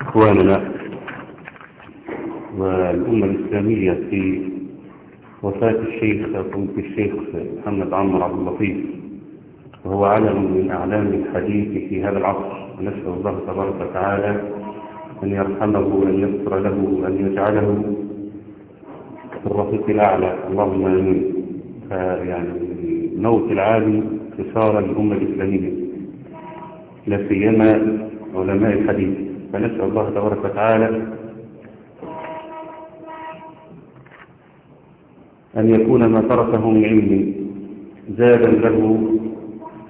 إخواننا والأمة الإسلامية في وفاة الشيخ فضيلة الشيخ محمد عمر عبد اللطيف وهو علم من أعلام الحديث في هذا العصر. نسأل الله تبارك وتعالى أن يرحمه وأن يغفر له وأن يجعله في الرفيق الأعلى. اللهم آمين. فيعني موت العالم خسارة للأمة الإسلامية. لا سيما علماء الحديث. فنسأل الله تبارك وتعالى أن يكون ما تركه من علم زادا له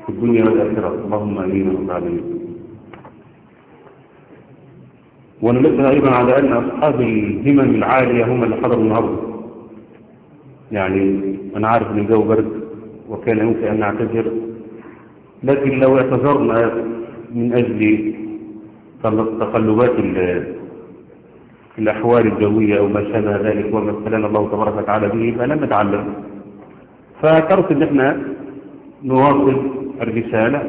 في الدنيا والآخرة. اللهم أمين رب العالمين. وننبه أيضا على أن أصحاب الهمم العالية هم اللي حضروا النهارده. يعني أنا عارف أن الجو برد وكان يمكن أن نعتذر لكن لو اعتذرنا من أجل تقلبات الأحوال الجوية أو ما شابه ذلك وما ابتلانا الله تبارك وتعالى به فلم نتعلم. فكرت أن إحنا نواصل الرسالة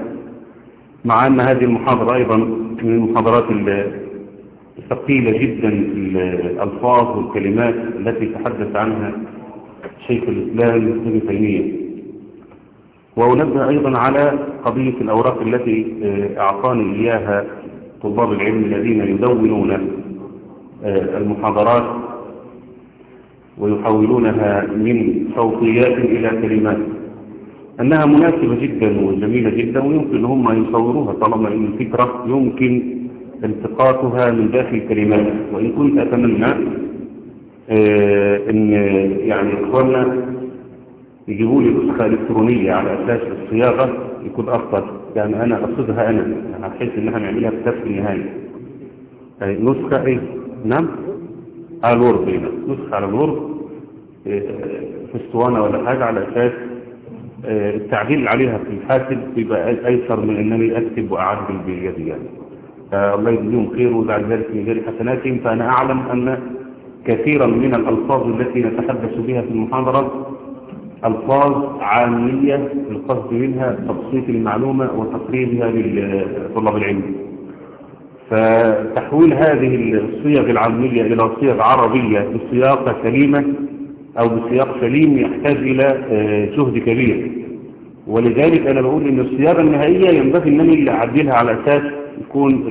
مع أن هذه المحاضرة أيضا من المحاضرات الثقيلة جدا الألفاظ والكلمات التي تحدث عنها شيخ الإسلام ابن تيمية. وأنبه أيضا على قضية الأوراق التي أعطاني إياها طلاب العلم الذين يدونون المحاضرات ويحولونها من صوتيات إلى كلمات. أنها مناسبة جدا وجميلة جدا ويمكن هم يصوروها طالما أن الفكرة يمكن التقاطها من داخل الكلمات. وإن كنت أتمنى أن يعني إخواننا يجيبوا لي نسخة إلكترونية على أساس الصياغة يكون أفضل يعني أنا أقصدها أنا بحيث إنها نعملها كتاب في النهاية نسخة إيه؟ نعم؟ على الورد هنا. نسخة على الورد في أسطوانة ولا حاجة على أساس التعديل عليها في الحاسب يبقى أيسر من أنني أكتب وأعدل بيدي يعني. الله يجزيهم خير وبعد ذلك من غير حسناتهم. فأنا أعلم أن كثيرا من الألفاظ التي نتحدث بها في المحاضرة ألفاظ عامية القصد منها تبسيط المعلومة وتقريبها لطلاب العلم. فتحويل هذه الصيغ العامية إلى صيغ عربية بسياق سليمة أو بسياق سليم يحتاج إلى جهد كبير. ولذلك أنا بقول إن الصياغة النهائية ينبغي أنني اللي أعدلها على أساس يكون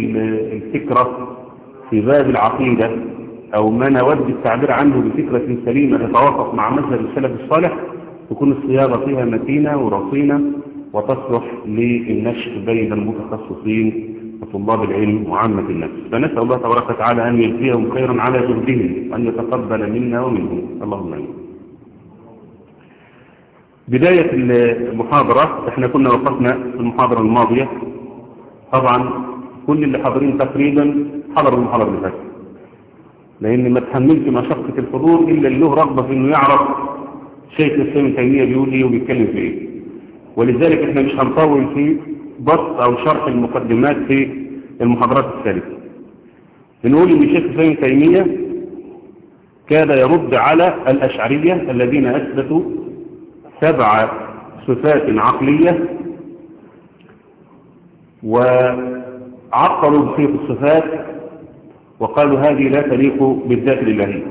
الفكرة في باب العقيدة أو ما نود التعبير عنه بفكرة سليمة تتوافق مع مذهب السلف الصالح تكون الصياغة فيها متينة ورصينة وتصلح للنشر بين المتخصصين وطلاب العلم وعامة الناس فنسأل الله تبارك وتعالى أن يجزيهم خيرا على جهدهم وأن يتقبل منا ومنهم. اللهم آمين. بداية المحاضرة إحنا كنا وقفنا في المحاضرة الماضية. طبعا كل اللي حاضرين تقريبا حضروا المحاضرة اللي فاتت. لأن ما تحملش مشقة الحضور إلا اللي له رغبة في إنه يعرف شيخ الإسلام ابن تيمية بيقول إيه وبيتكلم في إيه. ولذلك إحنا مش هنطول في بسط أو شرح المقدمات في المحاضرات الثالثة بنقول إن شيخ الإسلام ابن تيمية كاد يرد على الأشعرية الذين أثبتوا سبع صفات عقلية وعقلوا بخيط الصفات وقالوا هذه لا تليق بالذات الإلهية.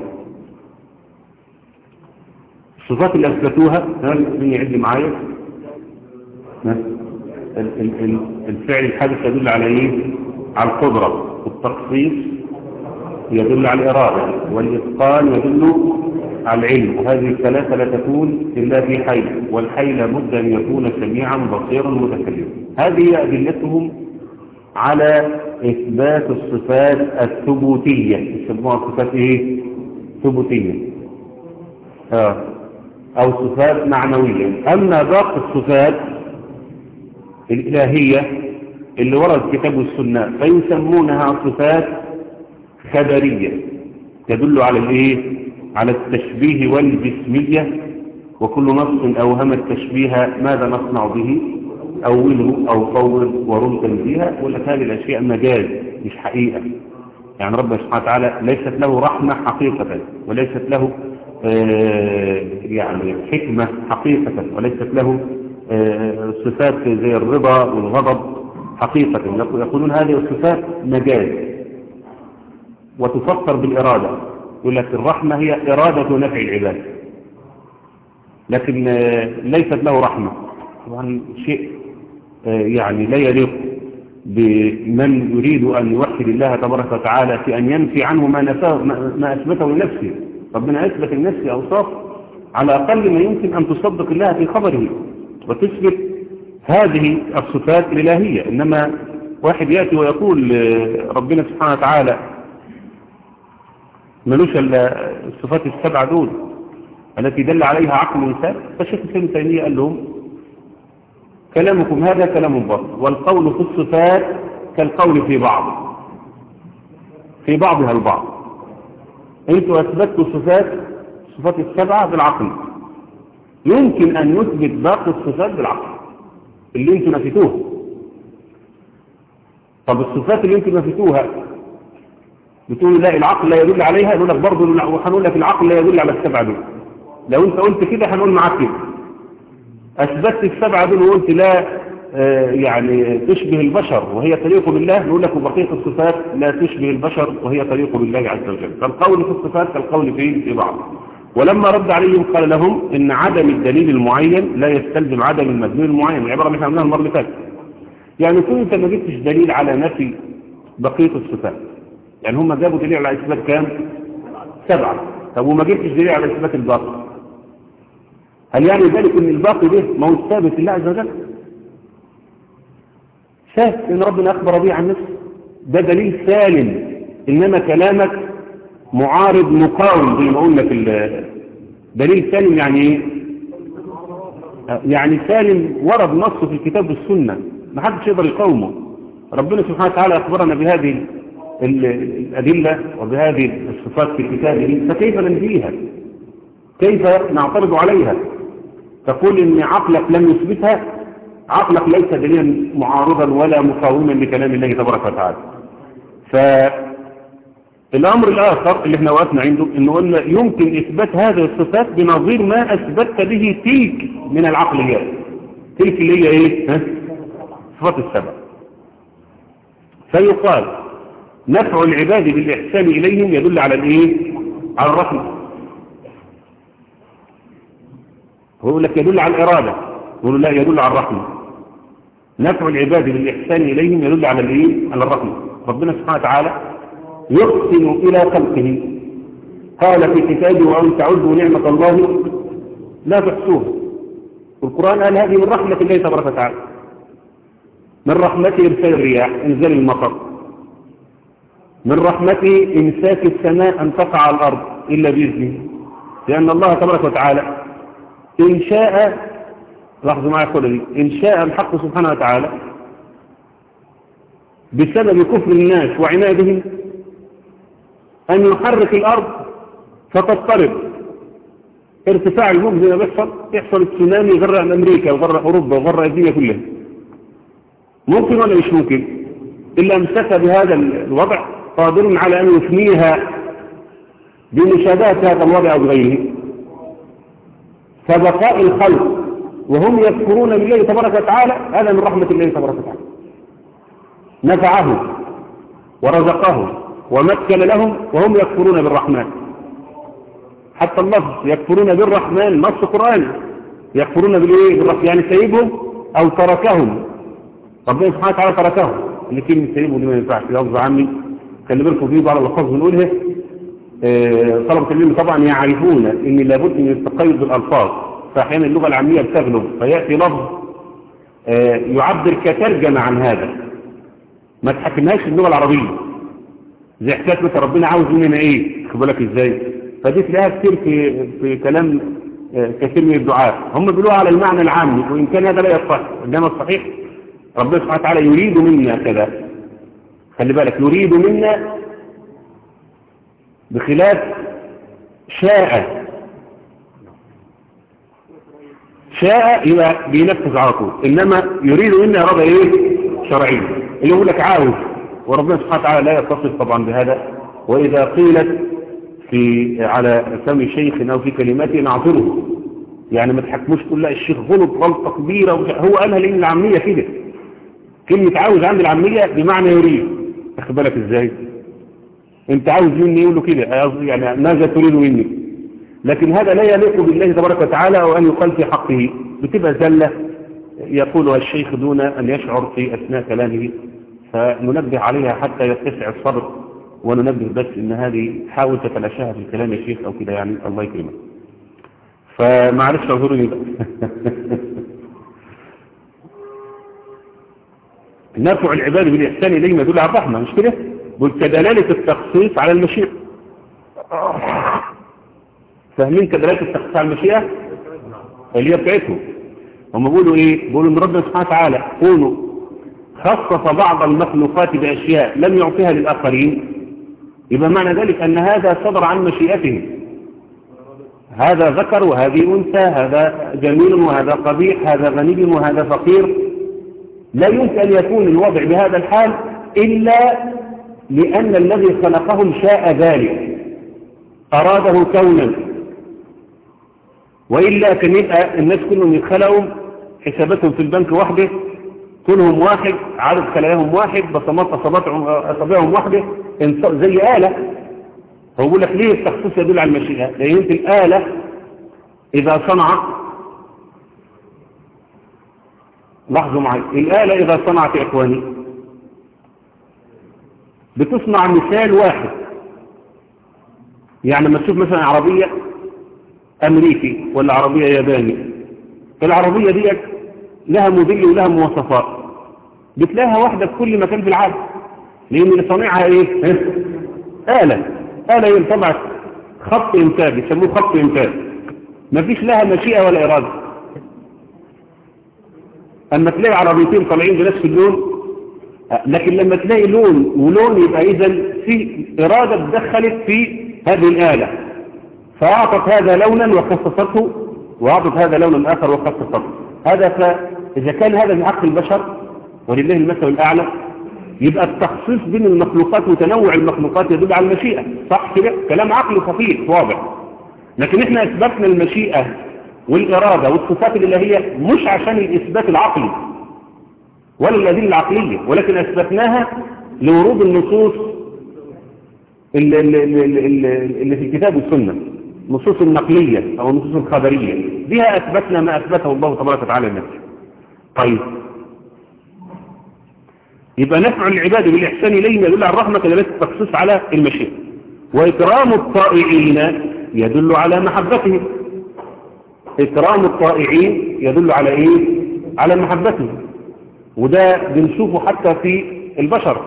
الصفات اللي أثبتوها من يعد معايا؟ الفعل الحادث يدل على إيه؟ على القدرة والتخصيص يدل على الإرادة والإتقان يدل على العلم. وهذه الثلاثة لا تكون إلا في حي والحي لابد أن يكون سميعا بصيرا متكلما. هذه أدلتهم على إثبات الصفات الثبوتية. يسموها صفات إيه؟ ثبوتية. آه. أو صفات معنوية. أما باقي الصفات الإلهية اللي ورد كتاب السنة فيسمونها صفات خبرية. تدل على الإيه؟ على التشبيه والجسمية وكل نص أوهم التشبيه ماذا نصنع به؟ أوله أو فوض ورم تنزيها ولا هذه الأشياء مجاز مش حقيقة. يعني ربنا سبحانه وتعالى ليست له رحمة حقيقة وليست له يعني حكمة حقيقة وليست له آه صفات زي الرضا والغضب حقيقة. يقولون هذه الصفات مجاز وتفسر بالإرادة يقول لك الرحمة هي إرادة نفع العباد. لكن ليست له رحمة. طبعا شيء يعني لا يليق بمن يريد أن يوحد الله تبارك وتعالى في أن ينفي عنه ما, ما أثبته لنفسه. ربنا أثبت لنفسه أوصاف على أقل ما يمكن أن تصدق الله في خبره. وتثبت هذه الصفات الإلهية إنما واحد يأتي ويقول ربنا سبحانه وتعالى ملوش الصفات السبعة دول التي دل عليها عقل الإنسان فالشيخ ابن تيمية قال لهم كلامكم هذا كلام باطل والقول في الصفات كالقول في بعض في بعضها البعض. أنتوا اثبتوا الصفات الصفات السبعة بالعقل. يمكن أن يثبت باقي الصفات بالعقل اللي أنتوا نفيتوها. طب الصفات اللي أنتوا نفيتوها بتقولوا لا العقل لا يدل عليها يقول لك برضه وهنقول لك العقل لا يدل على السبعة دول. لو انت قلت كده هنقول معاك كده. أثبتت السبعة دول وقلت لا يعني تشبه البشر وهي تليق بالله نقول لك وبقية الصفات لا تشبه البشر وهي تليق بالله عز وجل. فالقول في الصفات كالقول في بعض. ولما رد عليهم قال لهم إن عدم الدليل المعين لا يستلزم عدم المدلول المعين. العبارة اللي عملناها المرة اللي فاتت. يعني كنت انت ما جبتش دليل على نفي بقية الصفات. يعني هم جابوا دليل على إثبات كام؟ سبعة. طب وما جبتش دليل على إثبات الباقي هل يعني ذلك إن الباقي ده ما هو ثابت لله عز وجل؟ ثابت ان ربنا أخبر به عن نفسه. ده دليل سالم. إنما كلامك معارض مقاوم زي ما قلنا في دليل سالم يعني إيه؟ يعني سالم ورد نصه في الكتاب والسنة. ما حدش يقدر يقاومه. ربنا سبحانه وتعالى أخبرنا بهذه الأدلة وبهذه الصفات في كتابه فكيف ننفيها كيف نعترض عليها؟ تقول إن عقلك لم يثبتها عقلك ليس دليلا معارضا ولا مقاوما لكلام الله تبارك وتعالى. فالامر الآخر اللي إحنا وقفنا عنده إنه قلنا يمكن إثبات هذه الصفات بنظير ما أثبتت به تلك من العقليات تلك اللي هي إيه؟ ها؟ صفات السبع. فيقال نفع العباد بالإحسان إليهم يدل على الإيه؟ على الرحمة. هو يقول لك يدل على الإرادة يقول لا يدل على الرحمة. نفع العباد بالإحسان إليهم يدل على الإيه؟ على الرحمة. ربنا سبحانه وتعالى يحسن إلى خلقه. قال في كتابه وأن تعدوا نعمة الله لا تحصوها. القرآن قال هذه من رحمة الله تبارك وتعالى. من رحمته إرسال الرياح إنزال المطر. من رحمته إمساك السماء أن تقع الأرض إلا بإذنه. لأن الله تبارك وتعالى إن شاء لاحظوا معي القولة دي إن شاء الحق سبحانه وتعالى بسبب كفر الناس وعنادهم أن يحرك الأرض فتضطرب ارتفاع الموج زي ما بيحصل يحصل التسونامي يغرق أمريكا ويغرق أوروبا ويغرق الدنيا كلها. ممكن ولا مش ممكن؟ إلا أمسك بهذا الوضع قادر على أن يفنيها بمشابهة هذا الوضع أو بغيره فبقاء الخلق وهم يذكرون بالله تبارك وتعالى هذا من رحمة الله تبارك وتعالى. نفعهم ورزقهم ومكن لهم وهم يكفرون بالرحمن. حتى اللفظ يكفرون بالرحمن. نص قرآني يكفرون بالإيه؟ بالرحمن. يعني سيبهم أو تركهم. ربنا سبحانه وتعالى تركهم. اللي كلمة سيبهم دي ما ينفعش. لفظ عمي خلي بالكم فيه بعض الألفاظ بنقولها. طلبة العلم طبعا يعرفون إن لابد من التقيد بالالفاظ فاحيانا اللغة العامية بتغلب فيأتي لفظ يعبر كترجمة عن هذا. ما تحكمهاش اللغة العربية. زي حكاية مثلا ربنا عاوز مننا إيه؟ خد بالك إزاي. فدي تلاقيها كتير في في كلام كثير من الدعاء هم بيقولوها على المعنى العام وإن كان هذا لا يصح. إنما الصحيح ربنا سبحانه وتعالى يريد منا كذا. خلي بالك يريد منا بخلاف شاء شاء يبقى بينفذ على طول. إنما يريد منا اراده إيه؟ شرعيه اللي يقول لك عاوز. وربنا سبحانه وتعالى لا يتصف طبعا بهذا. وإذا قيلت في على فم شيخ أو في كلماته نعذره. يعني ما تحكموش تقول لا الشيخ غلط غلطة كبيرة. هو قالها لأن العامية كده. كلمة عاوز عند العامية بمعنى يريد. أخد بالك إزاي؟ أنت عاوز مني يقول له كده. يعني ماذا تريد مني؟ لكن هذا لا يليق بالله تبارك وتعالى أو أن يقال في حقه. بتبقى زلة يقولها الشيخ دون أن يشعر في أثناء كلامه فننبه عليها حتى يتسع الصبر وننبه بس إن هذه حاول تتلاشاها في الكلام يا شيخ أو كده يعني. الله يكرمك. فمعلش اعذرني بقى نفع العباد بالإحسان إليهم يدل على الرحمة مش كده؟ كدلالة التخصيص على المشيئة. فاهمين كدلاله التخصيص على المشيئة؟ اللي هي بتاعتهم. هم بيقولوا إيه؟ بيقولوا إن ربنا سبحانه وتعالى كونوا خصص بعض المخلوقات بأشياء لم يعطيها للآخرين. يبقى معنى ذلك أن هذا صدر عن مشيئته هذا ذكر وهذه أنثى هذا جميل وهذا قبيح هذا غني وهذا فقير. لا يمكن أن يكون الوضع بهذا الحال إلا لأن الذي خلقهم شاء ذلك. أراده كونا. وإلا كان يبقى الناس كلهم يتخلقوا حساباتهم في البنك وحده كلهم واحد عدد خلاياهم واحد بصمات أصابعهم واحدة زي آلة. هو بيقول لك ليه التخصيص يدل على المشيئة؟ لأن الآلة إذا صنعت لاحظوا معي. الآلة إذا صنعت إخواني بتصنع مثال واحد. يعني لما تشوف مثلا عربية أمريكي ولا عربية ياباني. العربية دي لها موديل ولها مواصفات. بتلاقيها واحدة في كل مكان في العالم. لأن اللي صانعها إيه؟ آلة. آلة ينطبع خط إنتاج يسموه خط إنتاج. ما فيش لها مشيئة ولا إرادة. أما تلاقي عربيتين طالعين بنفس اللون لكن لما تلاقي لون ولون يبقى إذا في إرادة تدخلت في هذه الآلة. فأعطت هذا لونا وخصصته وأعطت هذا لونا آخر وخصصته. هذا فإذا كان هذا من حق البشر ولله المثل الأعلى يبقى التخصيص بين المخلوقات وتنوع المخلوقات يدل على المشيئة. صح كده؟ كلام عقلي خفيف واضح. لكن إحنا اثبتنا المشيئة والإرادة والصفات الإلهية مش عشان الإثبات العقلي ولا الأدلة العقلية ولكن أثبتناها لورود النصوص اللي في الكتاب والسنة. النصوص النقلية أو النصوص الخبرية. بها أثبتنا ما أثبته الله تبارك وتعالى لنفسه طيب. يبقى نفع العباد بالإحسان إليهم يدل على الرحمة كذلك التخصيص على المشيئة. وإكرام الطائعين يدل على محبتهم إكرام الطائعين يدل على إيه؟ على محبتهم وده بنشوفه حتى في البشر.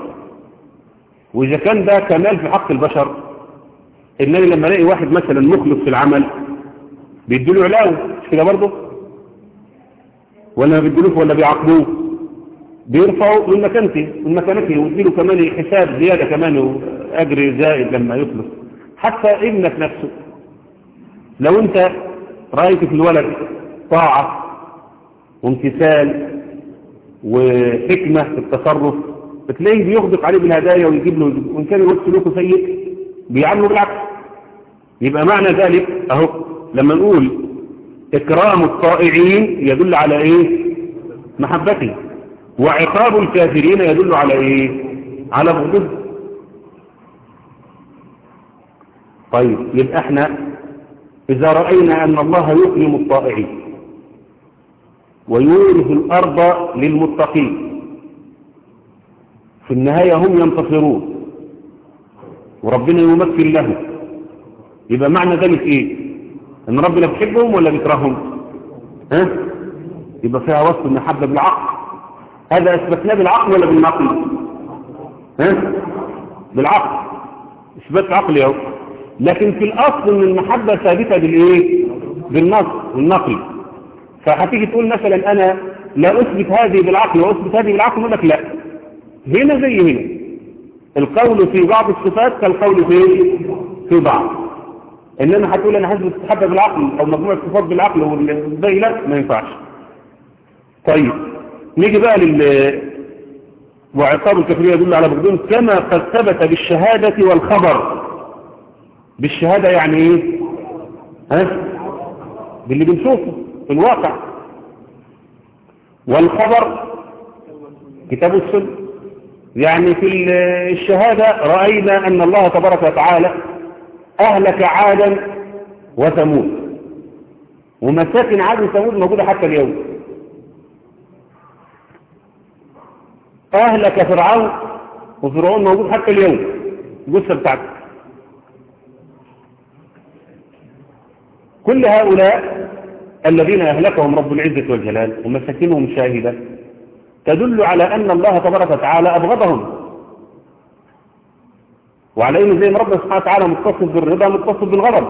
وإذا كان ده كمال في حق البشر إنني لما الاقي واحد مثلا مخلص في العمل بيديله علاوة مش كده برضه؟ ولا ما بيديلوش ولا بيعاقبوه؟ بيرفعوا من مكانته من مكانته ويديله كمان حساب زيادة كمان وأجر زائد لما يخلص. حتى ابنك نفسه لو أنت رأيت في الولد طاعة وامتثال وحكمة في التصرف بتلاقيه بيغدق عليه بالهدايا ويجيب له وإن كان الوقت سلوكه سيء بيعمله بالعكس. يبقى معنى ذلك أهو لما نقول إكرام الطائعين يدل على إيه؟ محبته وعقاب الكافرين يدل على إيه؟ على بغضه. طيب يبقى إحنا إذا رأينا أن الله يكرم الطائعين ويورث الأرض للمتقين في النهاية هم ينتصرون وربنا يمكن لهم. يبقى معنى ذلك إيه؟ إن ربنا بيحبهم ولا بيكرههم؟ ها؟ يبقى فيها وصف المحبه بالعقل. هذا إثبتناه بالعقل ولا بالنقل؟ ها؟ بالعقل. إثبات عقلي اهو لكن في الأصل إن المحبة ثابتة بالإيه؟ بالنص والنقل فهتيجي تقول مثلا أنا لا أثبت هذه بالعقل واثبت هذه بالعقل يقول لك لا. هنا زي هنا. القول في بعض الصفات كالقول في في بعض. انما هتقول أنا هثبت الحبه بالعقل أو مجموعة صفات بالعقل والباقي لا ما ينفعش. طيب نيجي بقى لل وعقاب الكفرية يدل على بغضهم كما قد ثبت بالشهادة والخبر. بالشهادة يعني إيه؟ ها؟ باللي بنشوفه في الواقع والخبر كتاب السنة. يعني في الشهادة رأينا أن الله تبارك وتعالى أهلك عادا وثمود. ومساكن عاد وثمود موجودة حتى اليوم. أهلك فرعون وفرعون موجود حتى اليوم. الجثة بتاعته. كل هؤلاء الذين أهلكهم رب العزة والجلال ومساكنهم شاهدة تدل على أن الله تبارك وتعالى أبغضهم. وعلى أنه زي ما ربنا سبحانه وتعالى متصف بالرضا متصف بالغضب.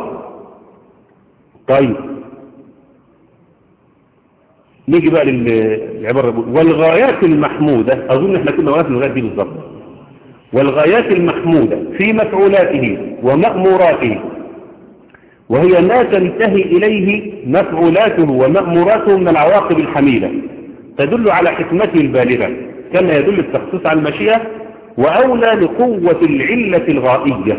طيب. نيجي بقى للعبارة والغايات المحمودة أظن إحنا كنا وقفنا لغاية دي بالظبط. والغايات المحمودة في مفعولاته ومأموراته وهي ما تنتهي إليه مفعولاته ومأموراته من العواقب الحميدة تدل على حكمته البالغة كما يدل التخصيص على المشيئة وأولى لقوة العلة الغائية.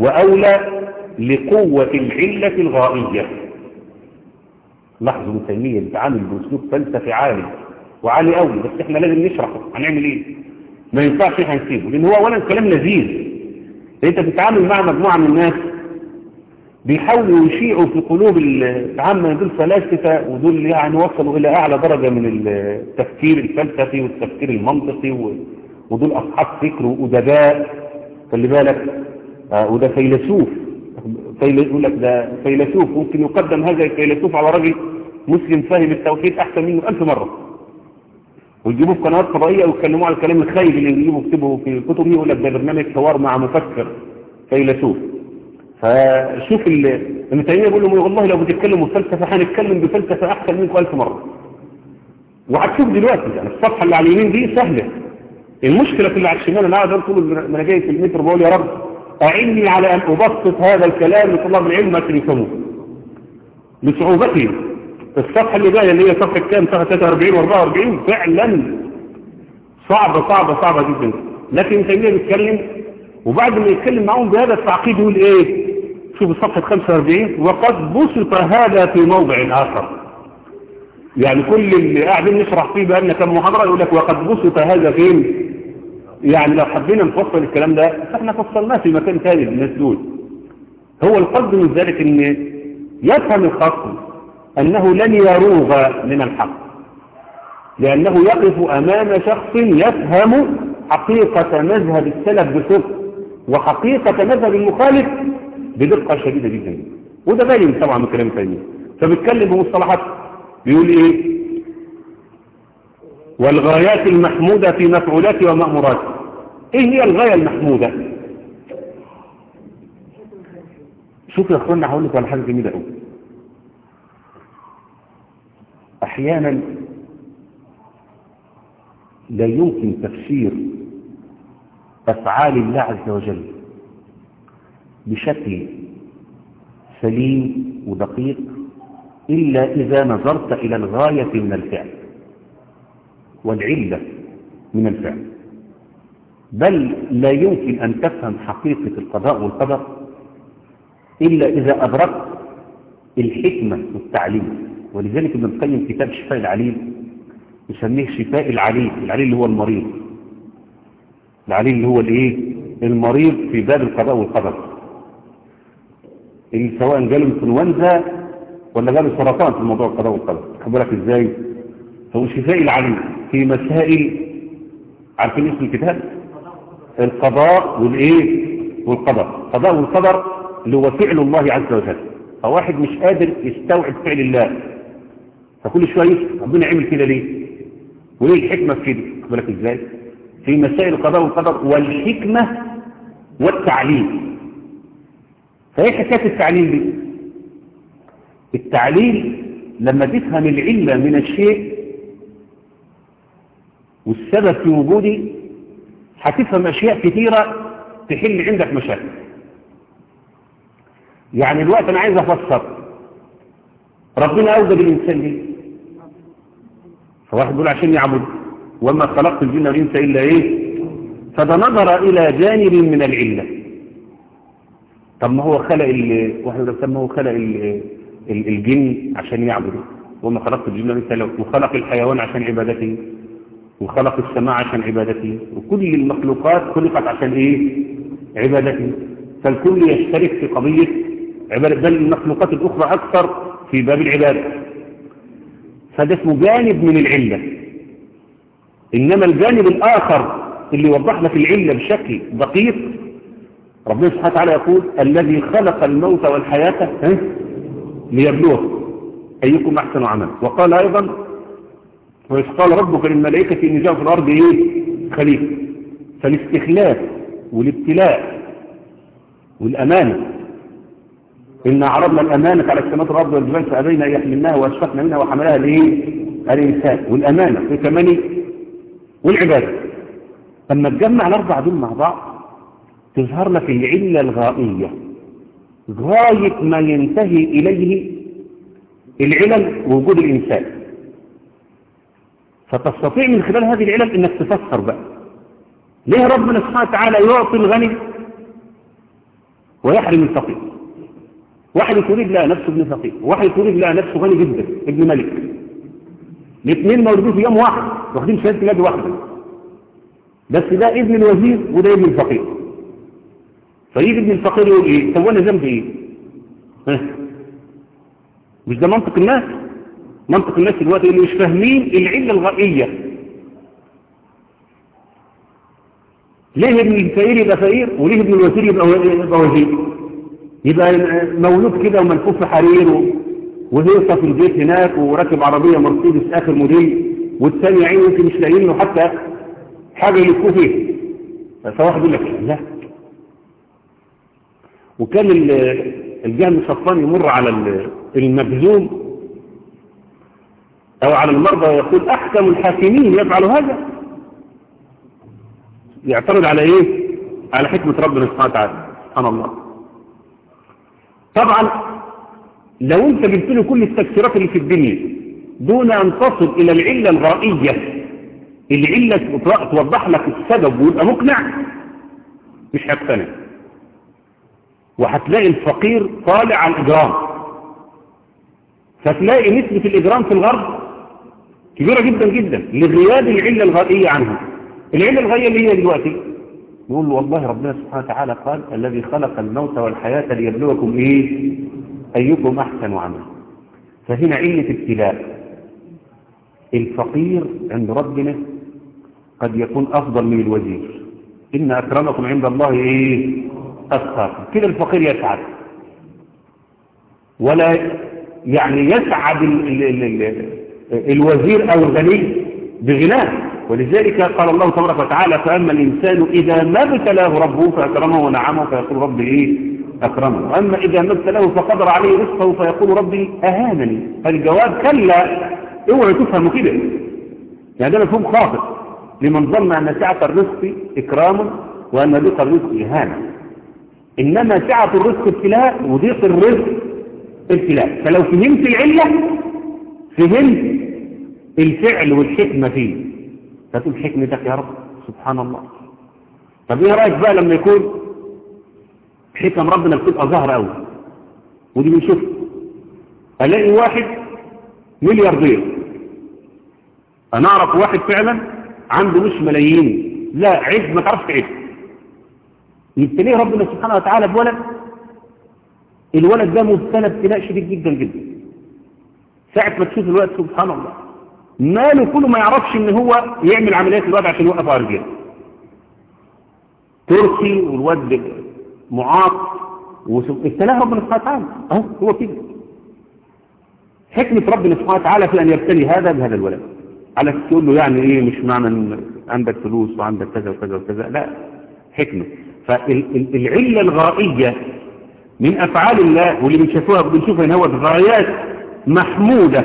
وأولى لقوة العلة الغائية. لاحظوا ابن تيمية بيتعامل بأسلوب فلسفي عالي وعالي قوي بس إحنا لازم نشرحه. هنعمل إيه؟ ما ينفعش إحنا نسيبه لأن هو اولا كلام لذيذ. أنت بتتعامل مع مجموعة من الناس بيحاولوا يشيعوا في قلوب العامة دول فلاسفة ودول يعني وصلوا إلى أعلى درجة من التفكير الفلسفي والتفكير المنطقي ودول أصحاب فكر وأدباء. خلي بالك آه وده فيلسوف. يقول لك ده فيلسوف. ممكن يقدم هذا الفيلسوف على راجل مسلم فاهم التوحيد أحسن منه ألف مرة. ويجيبوه في قنوات فضائية ويتكلموا على الكلام الخير اللي يجيبوا يكتبوا في كتب يقول لك ده برنامج حوار مع مفكر فيلسوف. فشوف ابن تيمية بيقول لهم والله لو بتتكلموا فلسفه هنتكلم بفلسفة احسن منكم ألف مرة. وهتشوف دلوقتي يعني الصفحة اللي على اليمين دي سهلة. المشكلة في اللي على الشمال أنا قاعد طول ما أنا جاي في المتر بقول يا رب أعني على أن أبسط هذا الكلام لطلاب العلم عشان يفهموه لصعوبته الصفحة اللي جاية اللي هي صفحة كام؟ صفحة 43 و44 فعلا صعبة صعبة صعبة جدا. لكن تيمية بيتكلم وبعد ما يتكلم معهم بهذا التعقيد يقول إيه؟ شوف صفحة 45 وقد بسط هذا في موضع آخر. يعني كل اللي قاعدين نشرح فيه بقالنا كم محاضرة يقول لك وقد بسط هذا فين يعني لو حبينا نفصل الكلام ده فإحنا فصلناه في مكان ثاني للناس دول هو القصد من ذلك إن يفهم الخصم أنه لن يروغ من الحق. لأنه يقف أمام شخص يفهم حقيقة مذهب السلف بصدق وحقيقة مذهب المخالف بدقة شديدة جدا. وده باين طبعا من كلام تيمية فبيتكلم بمصطلحات. بيقول إيه؟ والغايات المحمودة في مفعولاته ومأموراته إيه هي الغاية المحمودة؟ شوف يا أخوانا هقول لك على حاجة جميلة قوي أحيانا لا يمكن تفسير أفعال الله عز وجل. بشكل سليم ودقيق إلا إذا نظرت إلى الغاية من الفعل والعلة من الفعل. بل لا يمكن أن تفهم حقيقة القضاء والقدر إلا إذا أدركت الحكمة والتعليم. ولذلك ابن القيم كتاب شفاء العليل يسميه شفاء العليل العليل اللي هو المريض. العليل اللي هو الإيه؟ المريض في باب القضاء والقدر. سواء جاله انفلونزا ولا جاله سرطان في موضوع القضاء والقدر خد بالك إزاي؟ هو شفاء العليل في مسائل عارفين اسم الكتاب؟ القضاء والإيه؟ والقدر. القضاء والقدر اللي هو فعل الله عز وجل. فواحد مش قادر يستوعب فعل الله. فكل شوية ربنا عمل كده ليه؟ وإيه الحكمة في كده؟ خد بالك إزاي؟ في مسائل القضاء والقدر والحكمة والتعليل فإيه حكاية التعليل دي؟ التعليل لما تفهم العلة من الشيء والسبب في وجوده هتفهم أشياء كثيرة تحل عندك مشاكل. يعني الوقت أنا عايز أفسر. ربنا أوجد الإنسان ليه فواحد يقول عشان يعبد. وما خلقت الجن والإنس إلا إيه؟ فده نظر إلى جانب من العلة. طب ما هو خلق. واحد يقول ما هو خلق ال... ال... الجن عشان يعبدوا. وما خلقت الجن والانس الا وخلق الحيوان عشان عبادته وخلق السماء عشان عبادته وكل المخلوقات خلقت عشان إيه؟ عبادته. فالكل يشترك في قضية عبادة بل المخلوقات الأخرى أكثر في باب العبادة. فده اسمه جانب من العلة. إنما الجانب الآخر اللي يوضح لك العلة بشكل دقيق ربنا سبحانه وتعالى يقول الذي خلق الموت والحياة ليبلوه. أيكم أحسن عمل وقال أيضا وإذ قال ربك للملائكة إن جاء في الأرض إيه؟ خليفة فالاستخلاف والابتلاء والأمانة. إن عرضنا الأمانة على السماوات والأرض والجبال فأبينا أن يحملناها وأشفقنا منها وحملها الإيه الإنسان. والأمانة. في كمان؟ والعبادة. أما تجمع الأربع دول مع بعض تظهر لك العلة الغائية. غاية ما ينتهي إليه العلل وجود الإنسان. فتستطيع من خلال هذه العلل إنك تفسر بقى. ليه ربنا سبحانه وتعالى يعطي الغني ويحرم الفقير؟ واحد يريد لها نفسه ابن فقير واحد يريد لها نفسه غني جدا ابن ملك. الاثنين مولودين في يوم واحد واخدين شهادة ميلاد واحدة. بس ده ابن الوزير وده ابن الفقير. فيجي ابن الفقير يقول إيه؟ طب وأنا ذنبي إيه؟ مش ده منطق الناس؟ منطق الناس دلوقتي اللي مش فاهمين العلة الغائيه ليه ابن الفقير يبقى فقير؟ وليه ابن الوزير يبقى يبقى وزير؟ يبقى مولود كده وملفوف في حرير وهيصه في البيت هناك وراكب عربية مرسيدس آخر موديل والثاني عين يمكن مش لاقيين له حتى حاجة يلفوه فيها فواحد يقول لك لا. وكان الجهم صفان يمر على المجزوم أو على المرضى ويقول أحكم الحاكمين يفعل هذا. يعترض على إيه؟ على حكمة ربنا سبحانه وتعالى. سبحان الله. طبعا لو أنت جبت له كل التفسيرات اللي في الدنيا دون أن تصل إلى العلة الغائية العلة توضح لك السبب ويبقى مقنع. مش هيقتنع وهتلاقي الفقير طالع على الإجرام. فتلاقي نسبة الإجرام في الغرب كبيرة جدا جدا لغياب العلة الغائية عنها. العلة الغائية اللي هي دلوقتي نقول له والله ربنا سبحانه وتعالى قال الذي خلق الموت والحياة ليبلوكم إيه؟ أيكم أحسن عملا. فهنا علة ابتلاء. الفقير عند ربنا قد يكون أفضل من الوزير. إن أكرمكم عند الله إيه؟ اتقاكم كده الفقير يسعد. ولا يعني يسعد ال ال ال الوزير أو الغني بغناه. ولذلك قال الله تبارك وتعالى فأما الإنسان إذا ما ابتلاه ربه فأكرمه ونعمه فيقول ربي إيه؟ أكرمه. وأما إذا ما ابتلاه فقدر عليه رزقه فيقول ربي أهانني. فالجواب كلا. اوعى تفهموا كده. يعني ده مفهوم خاطئ. لمن ظن أن سعة الرزق إكرام وأن ضيق الرزق إهانة. إنما سعة الرزق ابتلاء وضيق الرزق ابتلاء. فلو فهمت العلة فهمت الفعل والحكمة فيه. فتقول حكمتك يا رب سبحان الله. طب إيه رأيك بقى لما يكون حكم ربنا بتبقى ظاهرة قوي ودي بنشوف. ألاقي واحد ملياردير. أنا أعرف واحد فعلا عنده مش ملايين. لا عز ما تعرفش عز يبتليه ربنا سبحانه وتعالى بولد. الولد ده مبتلى ابتلاء شديد جدا جدا. ساعة ما تشوف الولد سبحان الله. ماله كله ما يعرفش إن هو يعمل عمليات الواد عشان يوقف على رجاله تركي والواد معاق. ابتلاه ربنا سبحانه وتعالى. أهو هو كده. حكمة ربنا سبحانه وتعالى في أن يبتلي هذا بهذا الولد. على تقول له يعني إيه مش معنى إن عندك فلوس وعندك كذا وكذا وكذا. لا حكمة. فالعلة الغائية من أفعال الله واللي بنشوفوها بنشوفها ان هو غايات محمودة.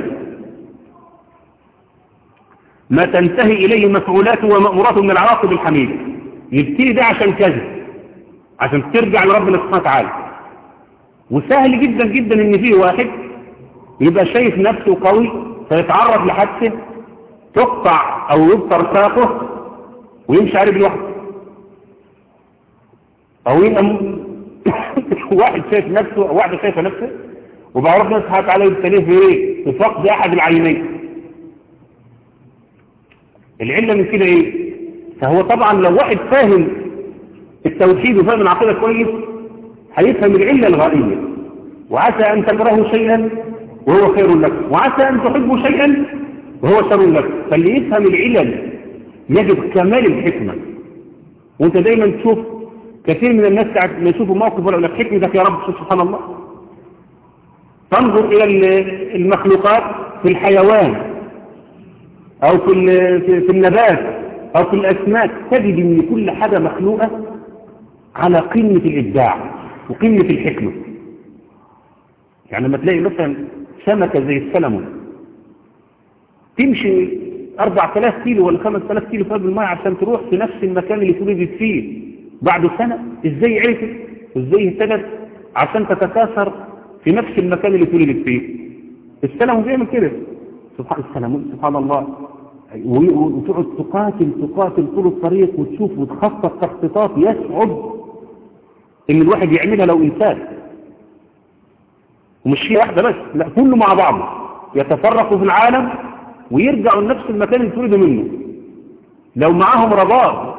ما تنتهي إليه مفعولاته ومأموراته من العواقب الحميدة. يبتدي ده عشان كذا عشان ترجع لربنا سبحانه وتعالى. وسهل جدا جدا إن فيه واحد يبقى شايف نفسه قوي فيتعرض لحادثة تقطع أو يبطر ساقه ويمشي عليه لوحده أو يبقى واحد شايف نفسه أو واحدة شايفة نفسه وبقى ربنا سبحانه وتعالى يبتليه في إيه؟ بفقد أحد العينين. العلة من كده إيه؟ فهو طبعا لو واحد فاهم التوحيد وفاهم العقيدة كويس هيفهم العلة الغائية وعسى أن تكرهوا شيئا وهو خير لك. وعسى أن تحبوا شيئا وهو شر لك. فاللي يفهم العلل يجد كمال الحكمة. وأنت دايما تشوف كثير من الناس ساعة ما يشوفوا موقف ولا لك حكمتك يا رب سبحان الله. تنظر إلى المخلوقات في الحيوان أو في, في النبات أو في الأسماك. تجد أن كل حاجة مخلوقة على قمة الإبداع وقمة الحكمة. يعني لما تلاقي مثلا سمكة زي السلمون تمشي 4000 كيلو ولا 5000 كيلو في الماء عشان تروح في نفس المكان اللي اتولدت فيه بعد سنة إزاي عرفت؟ إزاي اهتدت عشان تتكاثر في نفس المكان اللي اتولدت فيه. السلمون بيعمل كده. سبحان السلمون سبحان الله. وتقعد تقاتل تقاتل طول الطريق وتشوف وتخطط تخطيطات. يصعب إن الواحد يعملها لو إنسان. ومش هي واحدة بس لا كله مع بعضه. يتفرقوا في العالم ويرجعوا لنفس المكان اللي اتولدوا منه. لو معاهم رادار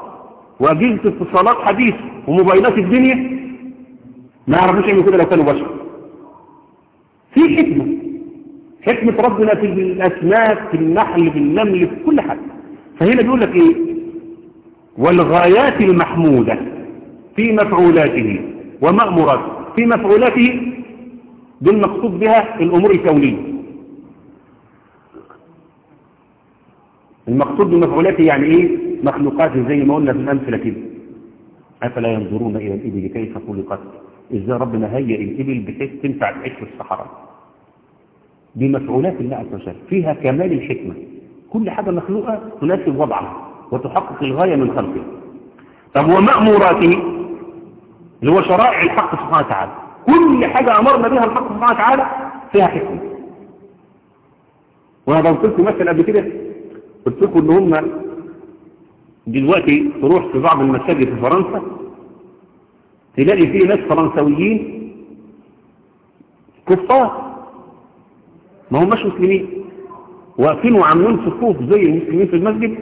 واجهزه اتصالات حديث وموبايلات الدنيا. ما يعرفوش يعملوا كده لو كانوا بشر. في حكمة. حكمة ربنا في الاسماك في النحل في النمل في كل حاجة. فهنا بيقول لك إيه؟ والغايات المحمودة في مفعولاته ومأموراته في مفعولاته بالمقصود بها الأمور الكونية. المقصود بمفعولاته يعني إيه؟ مخلوقاته زي ما قلنا في الأمثلة كده. أفلا ينظرون إلى الإبل كيف خلقت؟ إزاي ربنا هيئ الإبل بحيث تنفع تعيش في الصحراء دي مفعولات الله عز وجل. فيها كمال الحكمة. كل حاجة مخلوقة تناسب وضعها وتحقق الغاية من خلقه طب ومأموراته اللي هو شرائع الحق سبحانه وتعالى. كل حاجة أمرنا بها الحق سبحانه وتعالى فيها حكمة. وأنا قلت مثلا قبل كده. قلت لكم إن هم دلوقتي تروح في بعض المساجد في فرنسا تلاقي فيه ناس فرنسويين كفار. ما هماش مسلمين. واقفين وعاملين صفوف زي المسلمين في المسجد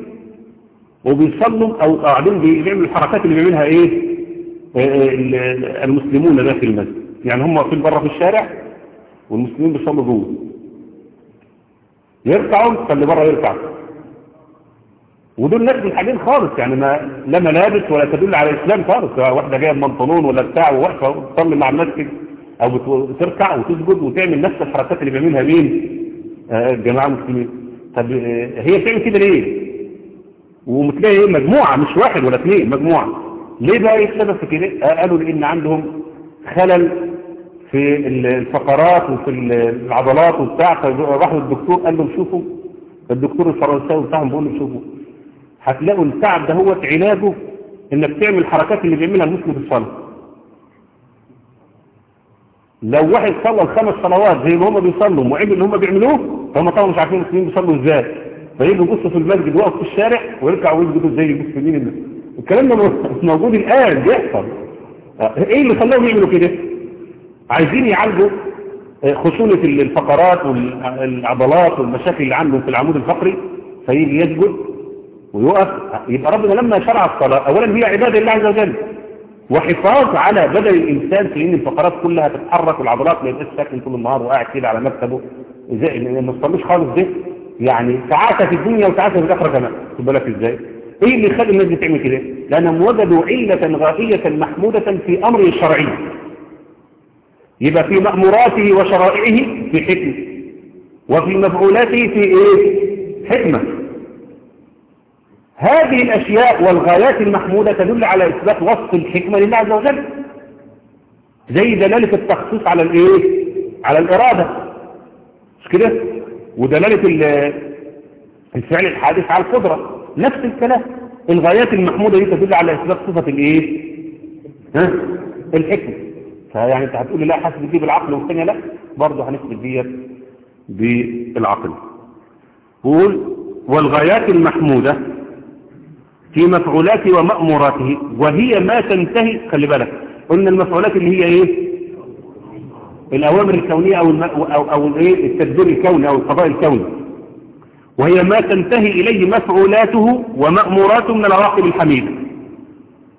وبيصلوا أو قاعدين بيعملوا الحركات اللي بيعملها إيه؟ المسلمون داخل المسجد. يعني هم واقفين بره في الشارع والمسلمين بيصلوا جوه. يركعوا فاللي بره يركع. ودول ناس بالحاجين خالص يعني ما لا ملابس ولا تدل على الإسلام خالص واحدة جاية بمنطلون ولا بتاع وواقفة بتصلي مع الناس كده أو بتركع وتسجد وتعمل نفس الحركات اللي بيعملها مين؟ الجماعه المسلمين. طب هي بتعمل كده ليه؟ ومتلاقي إيه؟ مجموعة مش واحد ولا اثنين مجموعة. ليه بقى إيه السبب في كده؟ قالوا لإن عندهم خلل في الفقرات وفي العضلات وبتاع فراحوا الدكتور قال لهم شوفوا الدكتور الفرنساوي بتاعهم بيقول لهم شوفوا. هتلاقوا التعب ده هو علاجه إنك تعمل الحركات اللي بيعملها المسلم في الصلاة. لو واحد صلى الخمس صلوات زي ما هم بيصلوا وعمل اللي هم بيعملوه هم طبعا مش عارفين المسلمين بيصلوا إزاي. فيجوا يبصوا في المسجد وقفوا في الشارع ويرجعوا ويسجدوا زي المسلمين الكلام ده موجود الآن بيحصل. إيه اللي خلاهم يعملوا كده؟ عايزين يعالجوا خشونة الفقرات والعضلات والمشاكل اللي عندهم في العمود الفقري فيجي يسجد ويقف يبقى ربنا لما شرع الصلاة أولا هي عبادة الله عز وجل وحفاظ على بدن الإنسان في إن الفقرات كلها تتحرك والعضلات ما يبقاش ساكن طول النهار وقاعد كده على مكتبه. زي ما تصليش خالص ده يعني ساعاتها في الدنيا وساعاتها في الآخرة كمان. خد بالك إزاي؟ إيه اللي يخلي الناس دي تعمل كده؟ لأنهم وجدوا علة غائية محمودة في أمره الشرعي يبقى في مأموراته وشرائعه في حكمة وفي مفعولاته في إيه؟ حكمة. هذه الأشياء والغايات المحمودة تدل على إثبات وصف الحكمة لله عز وجل زي دلالة التخصيص على الإيه؟ على الإرادة مش كده؟ ودلالة الفعل الحادث على القدرة نفس الكلام الغايات المحمودة دي تدل على إثبات صفة الإيه؟ ها؟ الحكمة فيعني أنت هتقول لي لا حاسب دي بالعقل والثانية لا برضه هنثبت ديت بالعقل قول والغايات المحمودة في مفعولاته ومأموراته وهي ما تنتهي خلي بالك قلنا المفعولات اللي هي إيه الأوامر الكونية أو, الم... أو, أو الإيه؟ التدبير الكوني أو القضاء الكوني وهي ما تنتهي إليه مفعولاته ومأموراته من العواقب الحميدة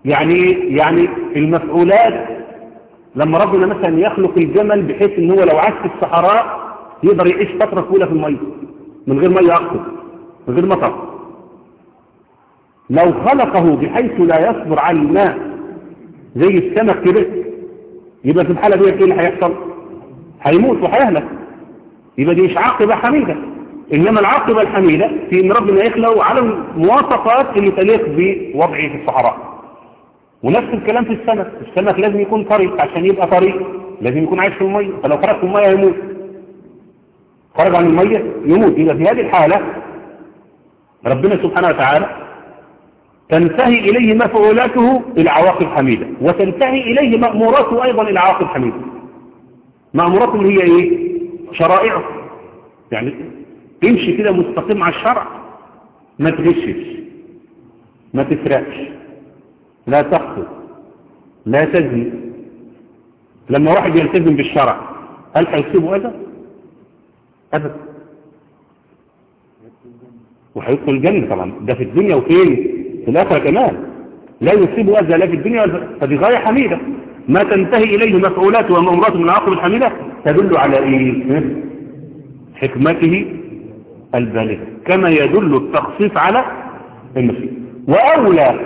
يعني إيه؟ يعني المفعولات لما ربنا مثلا يخلق الجمل بحيث إن هو لو عاش في الصحراء يقدر يعيش فترة طويلة في المية من غير مية أقصد من غير مطر لو خلقه بحيث لا يصبر على الماء زي السمك كده يبقى في الحالة دي إيه اللي هيحصل؟ هيموت وهيهلك. يبقى دي مش عاقبة حميدة. إنما العاقبة الحميدة في إن ربنا يخلقه على المواصفات اللي تليق بوضعه في الصحراء. ونفس الكلام في السمك. السمك لازم يكون طري عشان يبقى طري. لازم يكون عايش في المية. فلو خرج في المية يموت. خرج عن المية يموت. يبقى في هذه الحالة ربنا سبحانه وتعالى تنتهي إليه مفعولاته العواقب حميدة وتنتهي إليه مأموراته أيضا العواقب حميدة مأموراته اللي هي إيه؟ شرائعه يعني تمشي كده مستقيم على الشرع ما تغشش ما تسرقش لا تقتل لا تزني. لما واحد يلتزم بالشرع هل هيصيبه أذى؟ أبدا. وهيدخل الجنة طبعا. ده في الدنيا وفين؟ في الآخرة كمان. لا يصيبه أذى لا في الدنيا ولا فدي غاية حميدة. ما تنتهي إليه مفعولاته ومأموراته من العاقب الحميدة تدل على إيه؟ حكمته البالغة. كما يدل التخصيص على المسيح. وأولى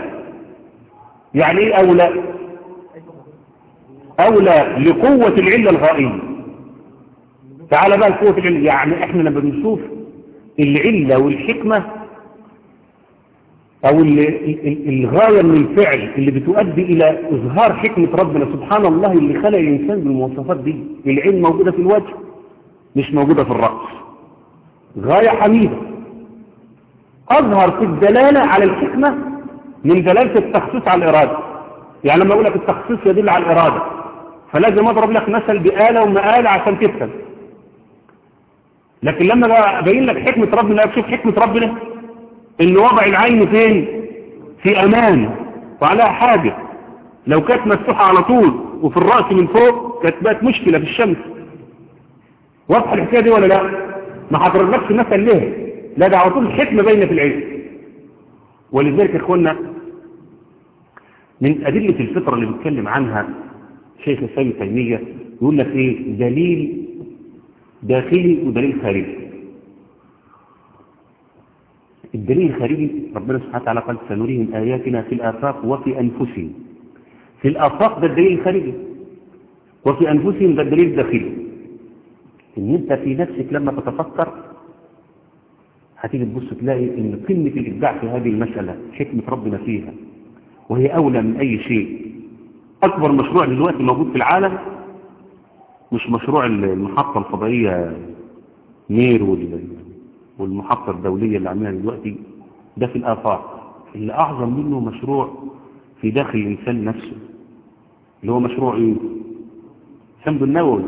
يعني إيه أولى؟ أولى لقوة العلة الغائية. تعال بقى لقوة العلة. يعني إحنا لما بنشوف العلة والحكمة أو الغاية من الفعل اللي بتؤدي إلى إظهار حكمة ربنا سبحان الله اللي خلق الإنسان بالمواصفات دي العلم موجودة في الوجه مش موجودة في الرأس. غاية حميدة. أظهر في الدلالة على الحكمة من دلالة التخصيص على الإرادة. يعني لما أقول لك التخصيص يدل على الإرادة. فلازم أضرب لك مثل بآلة ومآلة عشان تفهم. لكن لما أبين لك حكمة ربنا شوف حكمة ربنا. إن وضع العين فين؟ في أمان وعليها حاجة. لو كانت مفتوحة على طول وفي الرأس من فوق كانت بقت مشكلة في الشمس. واضحة الحكاية دي ولا لا؟ ما هضربلكش مثل ليه؟ لا ده على طول الحكمة باينة في العين. ولذلك يا اخوانا من أدلة الفطرة اللي بيتكلم عنها شيخ السيد تيمية يقول لك إيه؟ دليل داخلي ودليل خارجي. الدليل الخارجي ربنا سبحانه وتعالى قال سنريهم آياتنا في الآفاق وفي أنفسهم. في الآفاق ده الدليل الخارجي وفي أنفسهم ده الدليل الداخلي. إن أنت في نفسك لما تتفكر هتيجي تبص تلاقي إن قمة الإبداع في هذه المسألة حكمة ربنا فيها وهي أولى من أي شيء. أكبر مشروع دلوقتي موجود في العالم مش مشروع المحطة الفضائية مير والمحطة الدولية اللي عاملها دلوقتي ده في الآفاق اللي أعظم منه مشروع في داخل الإنسان نفسه اللي هو مشروع إيه؟ الحمض النووي.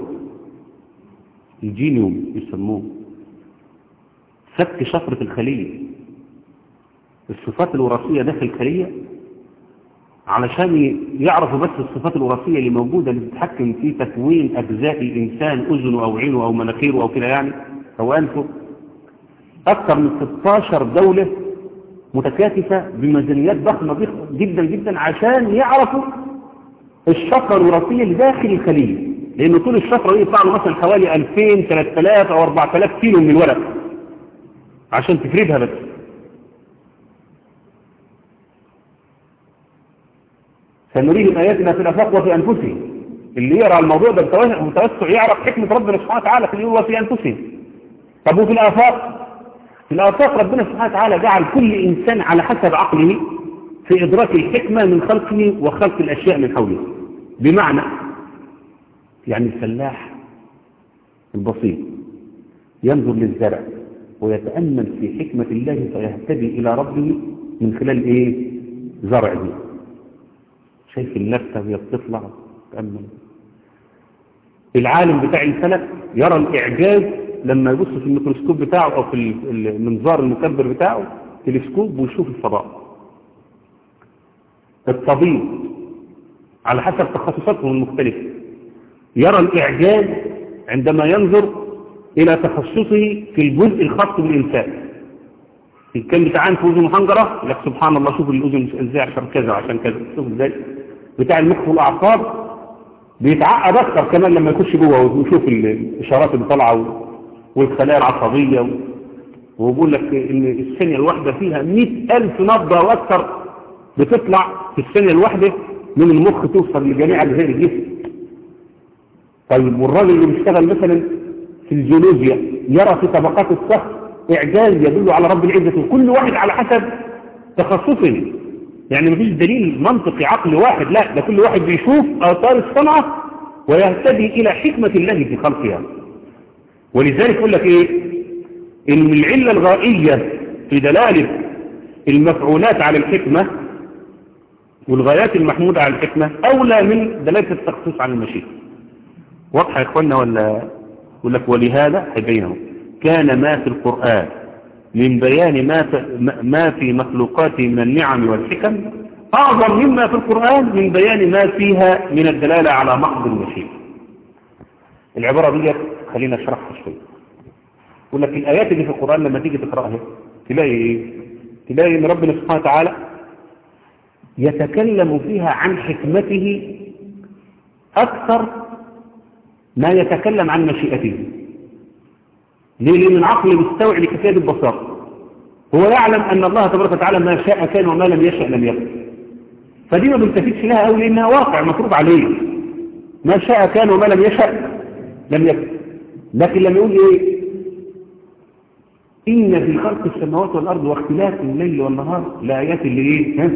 الجينيوم يسموه. فك شفرة الخلية. الصفات الوراثية داخل الخلية علشان يعرفوا بس الصفات الوراثية اللي موجودة اللي بتتحكم في تكوين أجزاء الإنسان أذنه أو عينه أو مناخيره أو كده يعني أو أنفه. أكثر من 16 دولة متكاتفة بميزانيات ضخمة جدا جدا عشان يعرفوا الشفرة الوراثية اللي داخل الخلية لأن طول الشفرة دي يطلع له مثلا حوالي 2000 3000 أو 4000 كيلو من الورق عشان تفردها بس. سنريهم آياتنا في الأفاق وفي أنفسهم. اللي يقرأ الموضوع ده بتوسع يعرف حكمة ربنا سبحانه وتعالى في اليوم وفي أنفسهم. طب وفي الآفاق؟ الآفاق ربنا سبحانه وتعالى جعل كل إنسان على حسب عقله في إدراك الحكمة من خلقه وخلق الأشياء من حوله. بمعنى يعني الفلاح البسيط ينظر للزرع ويتأمل في حكمة الله فيهتدي إلى ربه من خلال إيه؟ زرع دي شايف اللفتة وهي بتطلع تأمل العالم بتاع الفلك يرى الإعجاز لما يبص في الميكروسكوب بتاعه أو في المنظار المكبر بتاعه تلسكوب ويشوف الفضاء. الطبيب على حسب تخصصاتهم المختلفة يرى الإعجاز عندما ينظر إلى تخصصه في الجزء الخاص بالإنسان. إن كان بتاع أنف وأذن وحنجرة لك سبحان الله شوف الأذن إزاي عشان كذا وعشان كذا. شوف إزاي. بتاع المخ والأعصاب بيتعقد أكثر كمان لما يخش جوه ويشوف الإشارات اللي طالعة والخلايا العصبية وبقول لك إن الثانية الواحدة فيها مئة ألف نبضة وأكثر بتطلع في الثانية الواحدة من المخ توصل لجميع أجزاء الجسم. طيب والراجل اللي بيشتغل مثلا في الجيولوجيا يرى في طبقات الصخر إعجاز يدل على رب العزة وكل واحد على حسب تخصصه. يعني مفيش دليل منطقي عقل واحد لا ده كل واحد بيشوف آثار الصنعة ويهتدي إلى حكمة الله في خلقها. ولذلك يقول لك إيه؟ إن العلة الغائية في دلالة المفعولات على الحكمة والغايات المحمودة على الحكمة أولى من دلالة التخصيص عن المشيئة. واضحة يا إخوانا ولا يقول لك ولهذا؟ هيبينه كان ما في القرآن من بيان ما ما في مخلوقاته من النعم والحكم أعظم مما في القرآن من بيان ما فيها من الدلالة على محض المشيئة. العبارة دي خلينا اشرحها شوية يقول لك الآيات اللي في القرآن لما تيجي تقرأها تلاقي إيه؟ تلاقي إن ربنا سبحانه وتعالى يتكلم فيها عن حكمته أكثر ما يتكلم عن مشيئته. ليه؟ لأن العقل بيستوعب كفاية البساطة هو يعلم أن الله تبارك وتعالى ما شاء كان وما لم يشاء لم يكن. فدي ما بنتفتش لها قوي لأنها واقع مفروض عليه. ما شاء كان وما لم يشاء لم يكن. لكن لما يقول إيه؟ إن في خلق السماوات والأرض واختلاف الليل والنهار لآيات اللي إيه ها؟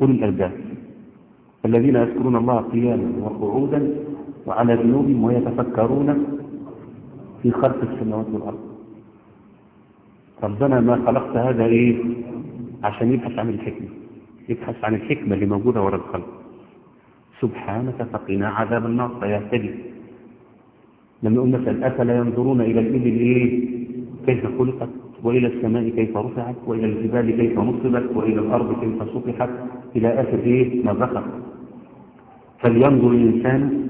قل الألباب. الذين يذكرون الله قياما وقعودا وعلى جنوبهم ويتفكرون في خلق السماوات والأرض. ربنا ما خلقت هذا إيه؟ عشان يبحث عن الحكمة. يبحث عن الحكمة اللي موجودة وراء الخلق. سبحانك فقنا عذاب النار. فيهتدي. لما يقول مثلا أفلا ينظرون إلى الإبل إيه كيف خلقت؟ وإلى السماء كيف رفعت؟ وإلى الجبال كيف نصبت؟ وإلى الأرض كيف سطحت؟ إلى آخر إيه؟ ما ذكر. فلينظر الإنسان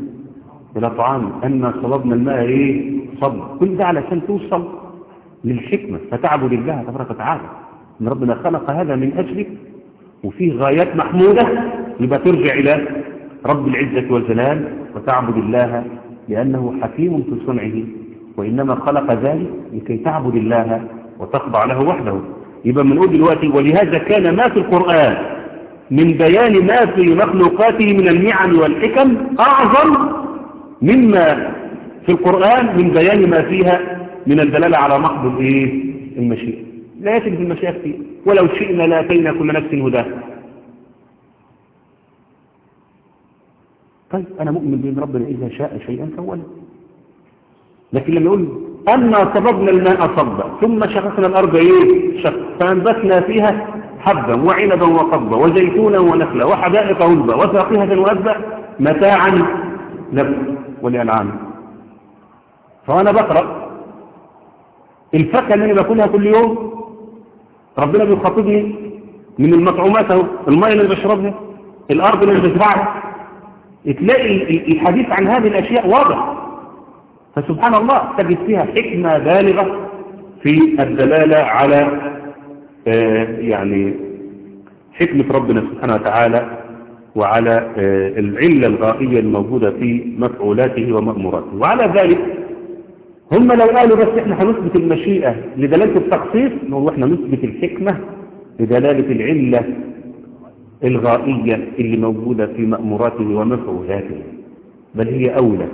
إلى طعام أن صببنا الماء إيه؟ صب. كل ده علشان توصل للحكمة فتعبد الله تبارك وتعالى. إن ربنا خلق هذا من أجلك وفيه غايات محمودة يبقى ترجع إلى رب العزة والجلال وتعبد الله لأنه حكيم في صنعه وإنما خلق ذلك لكي تعبد الله وتخضع له وحده. يبقى بنقول دلوقتي ولهذا كان ما في القرآن من بيان ما في مخلوقاته من النعم والحكم أعظم مما في القرآن من بيان ما فيها من الدلالة على محض الإيه؟ المشيئة. لا في المشيئة كتير. ولو شئنا لاتينا كل نفس هداه طيب أنا مؤمن بأن ربنا إذا شاء شيئا فوله لكن لما يقول أنا صببنا الماء صبا ثم شققنا الأرض إيه شق فأنبتنا فيها حبا وعنبا وقضبا وزيتونا ونخلا وحدائق غلبا وفاقهة وأبا متاعا لكم ولأنعام. فأنا بقرأ الفاكهة اللي أنا باكلها كل يوم ربنا بيخاطبني من المطعومات المية اللي بشربها الأرض اللي بزرعها تلاقي الحديث عن هذه الأشياء واضح. فسبحان الله تجد فيها حكمة بالغة في الدلالة على آه يعني حكمة ربنا سبحانه وتعالى وعلى آه العلة الغائية الموجودة في مفعولاته ومأموراته. وعلى ذلك هم لو قالوا بس إحنا هنثبت المشيئة لدلالة التخصيص نقول إحنا نثبت الحكمة لدلالة العلة الغائية اللي موجودة في مأموراته ومفعولاته بل هي أولى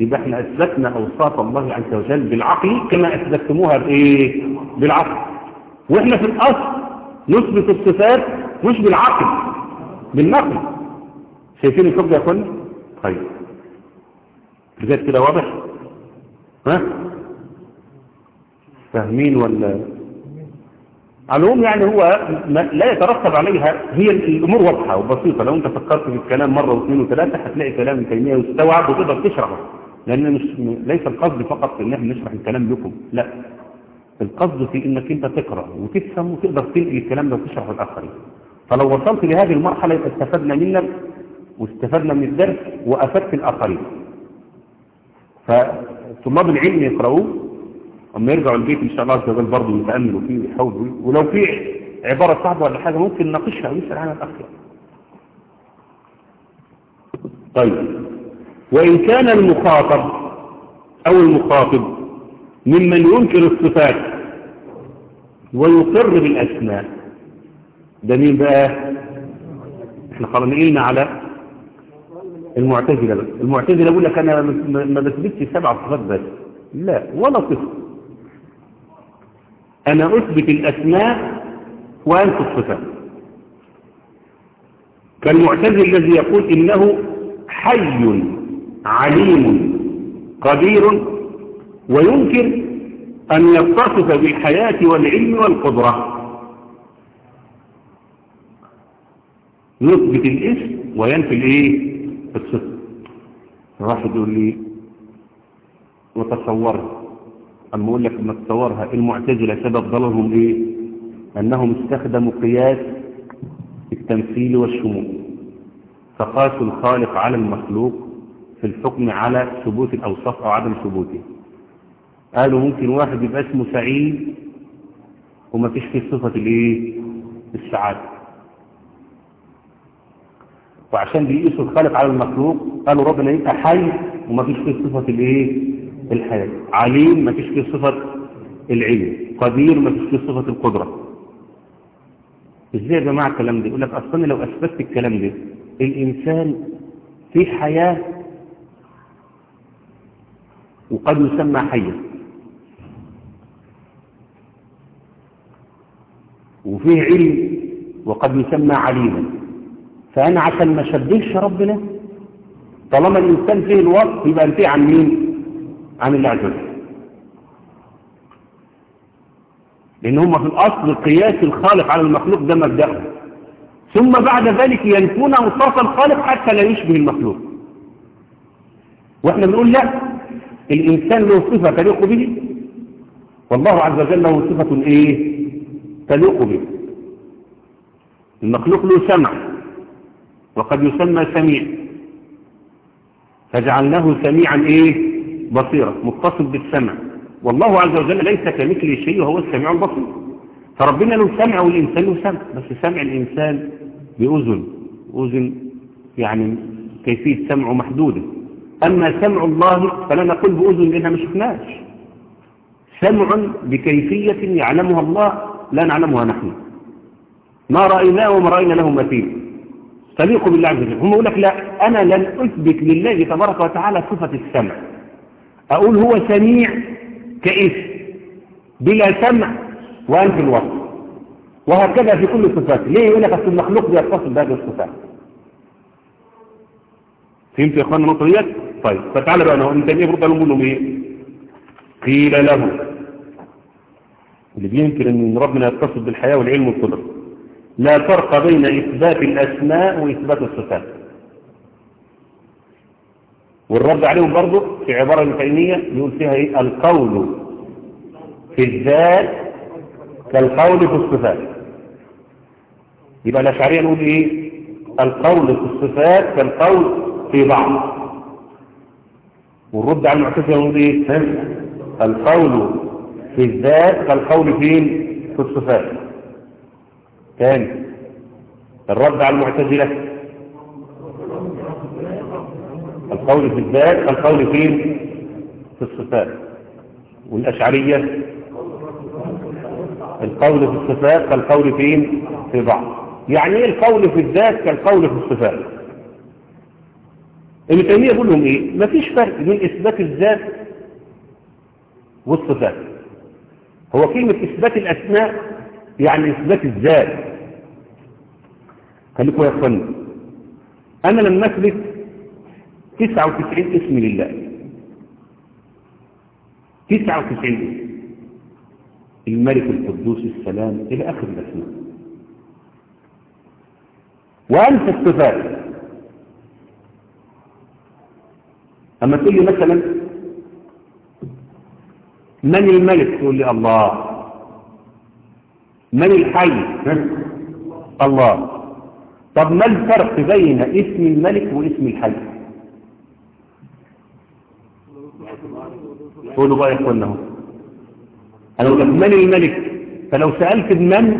يبقى إحنا أثبتنا أوصاف الله عز وجل بالعقل كما أثبتموها بإيه؟ بالعقل وإحنا في الأصل نثبت الصفات مش بالعقل بالنقل شايفين الفرق يا أخوانا؟ طيب بجد كده واضح؟ ها؟ فاهمين ولا العموم يعني هو لا يترتب عليها هي الأمور واضحة وبسيطة. لو أنت فكرت في الكلام مرة واثنين وثلاثة هتلاقي كلام تيمية يستوعب وتقدر تشرحه. لأن مش ليس القصد فقط إن إحنا نشرح الكلام لكم لا. القصد في إنك أنت تقرأ وتفهم وتقدر تنقل الكلام ده وتشرحه للآخرين فلو وصلت لهذه المرحلة يبقى استفدنا منك واستفدنا من الدرس وأفدت الآخرين. فطلاب العلم يقرأوه أما يرجعوا البيت إن شاء الله عز وجل برضه يتأملوا فيه ويحاولوا ولو في عبارة صعبة ولا حاجة ممكن نناقشها ويسأل عنها الأخ طيب. وإن كان المخاطب أو المخاطب ممن ينكر الصفات ويقر بالأسماء ده مين بقى؟ إحنا خلاص نقلنا على المعتزلة. بس المعتزلة بيقول لك أنا ما بثبتش سبع صفات بس. لا ولا صفة. أنا أثبت الأسماء وأنت الصفات. كالمعتزل الذي يقول إنه حي عليم قدير وينكر أن يتصف بالحياة والعلم والقدرة. يثبت الاسم وينفي الإيه؟ الصفة. واحد يقول لي وتصورها اما لك لما تصورها المعتزلة سبب ضلالهم إيه؟ أنهم استخدموا قياس التمثيل والشمول فقاسوا الخالق على المخلوق في الحكم على ثبوت الأوصاف أو عدم ثبوته. قالوا ممكن واحد يبقى اسمه سعيد وما فيش فيه صفة الإيه؟ السعادة. وعشان بيقيسوا الخالق على المخلوق قالوا ربنا يبقى حي وما فيش فيه صفة الإيه؟ الحياة. عليم ما فيش فيه صفة العلم. قدير ما فيش فيه صفة القدرة. إزاي يا جماعة الكلام ده؟ يقول لك أصلا لو أثبتت الكلام ده الإنسان في حياة وقد يسمى حيا وفيه علم وقد يسمى عليما. فأنا عشان ما شبهش ربنا طالما الإنسان فيه الوصف يبقى انتهي عن مين؟ عن الله عز وجل لأن هم في الأصل قياس الخالق على المخلوق ده مبدأه ثم بعد ذلك ينفون أوصاف الخالق حتى لا يشبه المخلوق. وإحنا بنقول لا الإنسان له صفة تليق به والله عز وجل له صفة إيه؟ تليق به. المخلوق له سمع وقد يسمى سميع. فجعلناه سميعا إيه؟ بصيرا متصل بالسمع. والله عز وجل ليس كمثله شيء وهو السميع البصير. فربنا له سمع والإنسان له سمع. بس سمع الإنسان بأذن. أذن يعني كيفية سمعه محدودة. أما سمع الله فلا نقول بأذن لأنها ما شفناش. سمع بكيفية يعلمها الله لا نعلمها نحن. ما رأيناه وما رأينا له مثيل. تليق بالله عز وجل. هم يقول لك لا أنا لن أثبت لله تبارك وتعالى صفة السمع. أقول هو سميع كاسم بلا سمع وأنت الوصف وهكذا في كل الصفات. ليه يقول لك أصل المخلوق بيتصل بهذه الصفات؟ فهمت يا اخوانا النقطة ديت؟ طيب فتعالى بقى أنا أنت إيه برضه نقول لهم إيه؟ قيل له اللي بينكر إن ربنا يتصل بالحياة والعلم والقدره لا فرق بين إثبات الأسماء وإثبات الصفات. والرد عليهم برضه في عبارة الفعلية يقول فيها إيه؟ القول في الذات كالقول في الصفات. يبقى الأشعرية نقول إيه؟ القول في الصفات كالقول في بعض. والرد على المعتزلة نقول إيه؟ القول في الذات كالقول فين في الصفات. ثاني الرد على المعتزلة القول في الذات القول فين في الصفات والأشعرية. القول في الصفات كالقول فين في بعض. يعني إيه القول في الذات كالقول في الصفات؟ ابن تيمية يقول لهم إيه؟ مفيش فرق بين إثبات الذات والصفات. هو كلمة إثبات الأسماء يعني إثبات الذات. خليكم يا إخواني. أنا لما أثبت 99 اسم لله. 99 اسم الملك القدوس السلام إلى آخر الأسماء. وانت الصفات. أما تقول لي مثلا من الملك؟ تقول لي الله. من الحي؟ الله. طب ما الفرق بين اسم الملك واسم الحي؟ تقولوا بقى يا اخوانا أنا أقول لك من الملك؟ فلو سألت بمن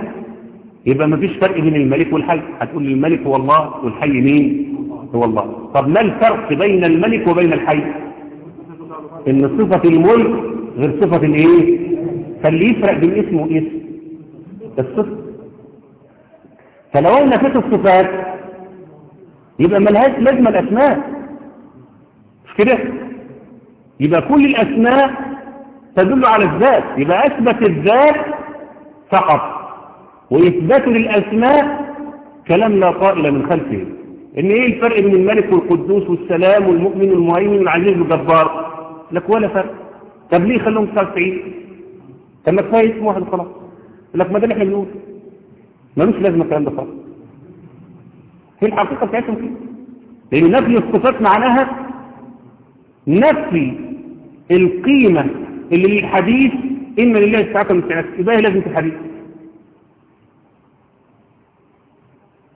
يبقى ما فيش فرق بين الملك والحي. هتقول الملك هو الله والحي مين؟ هو الله. طب ما الفرق بين الملك وبين الحي؟ إن صفة الملك غير صفة الإيه؟ فاللي يفرق بين اسم واسم. الصفة فلو أنا نفيت الصفات يبقى ملهاش لازمة الأسماء. مش كده؟ يبقى كل الأسماء تدل على الذات يبقى أثبت الذات فقط وإثبات للأسماء كلام لا طائل من خلفه. إن إيه الفرق بين الملك والقدوس والسلام والمؤمن والمهيمن والعزيز والجبار؟ لك ولا فرق؟ طب ليه خلوهم 99 طب ما كفاية اسم واحد خلاص لك ما ده اللي إحنا بنقول ملوش لازمة الكلام ده خالص. هي الحقيقة بتاعتهم كده. لأن نفي الصفات معناها نفي القيمة اللي للحديث إن لله استعاقه من استعاقه يبقى هي لازمة الحديث؟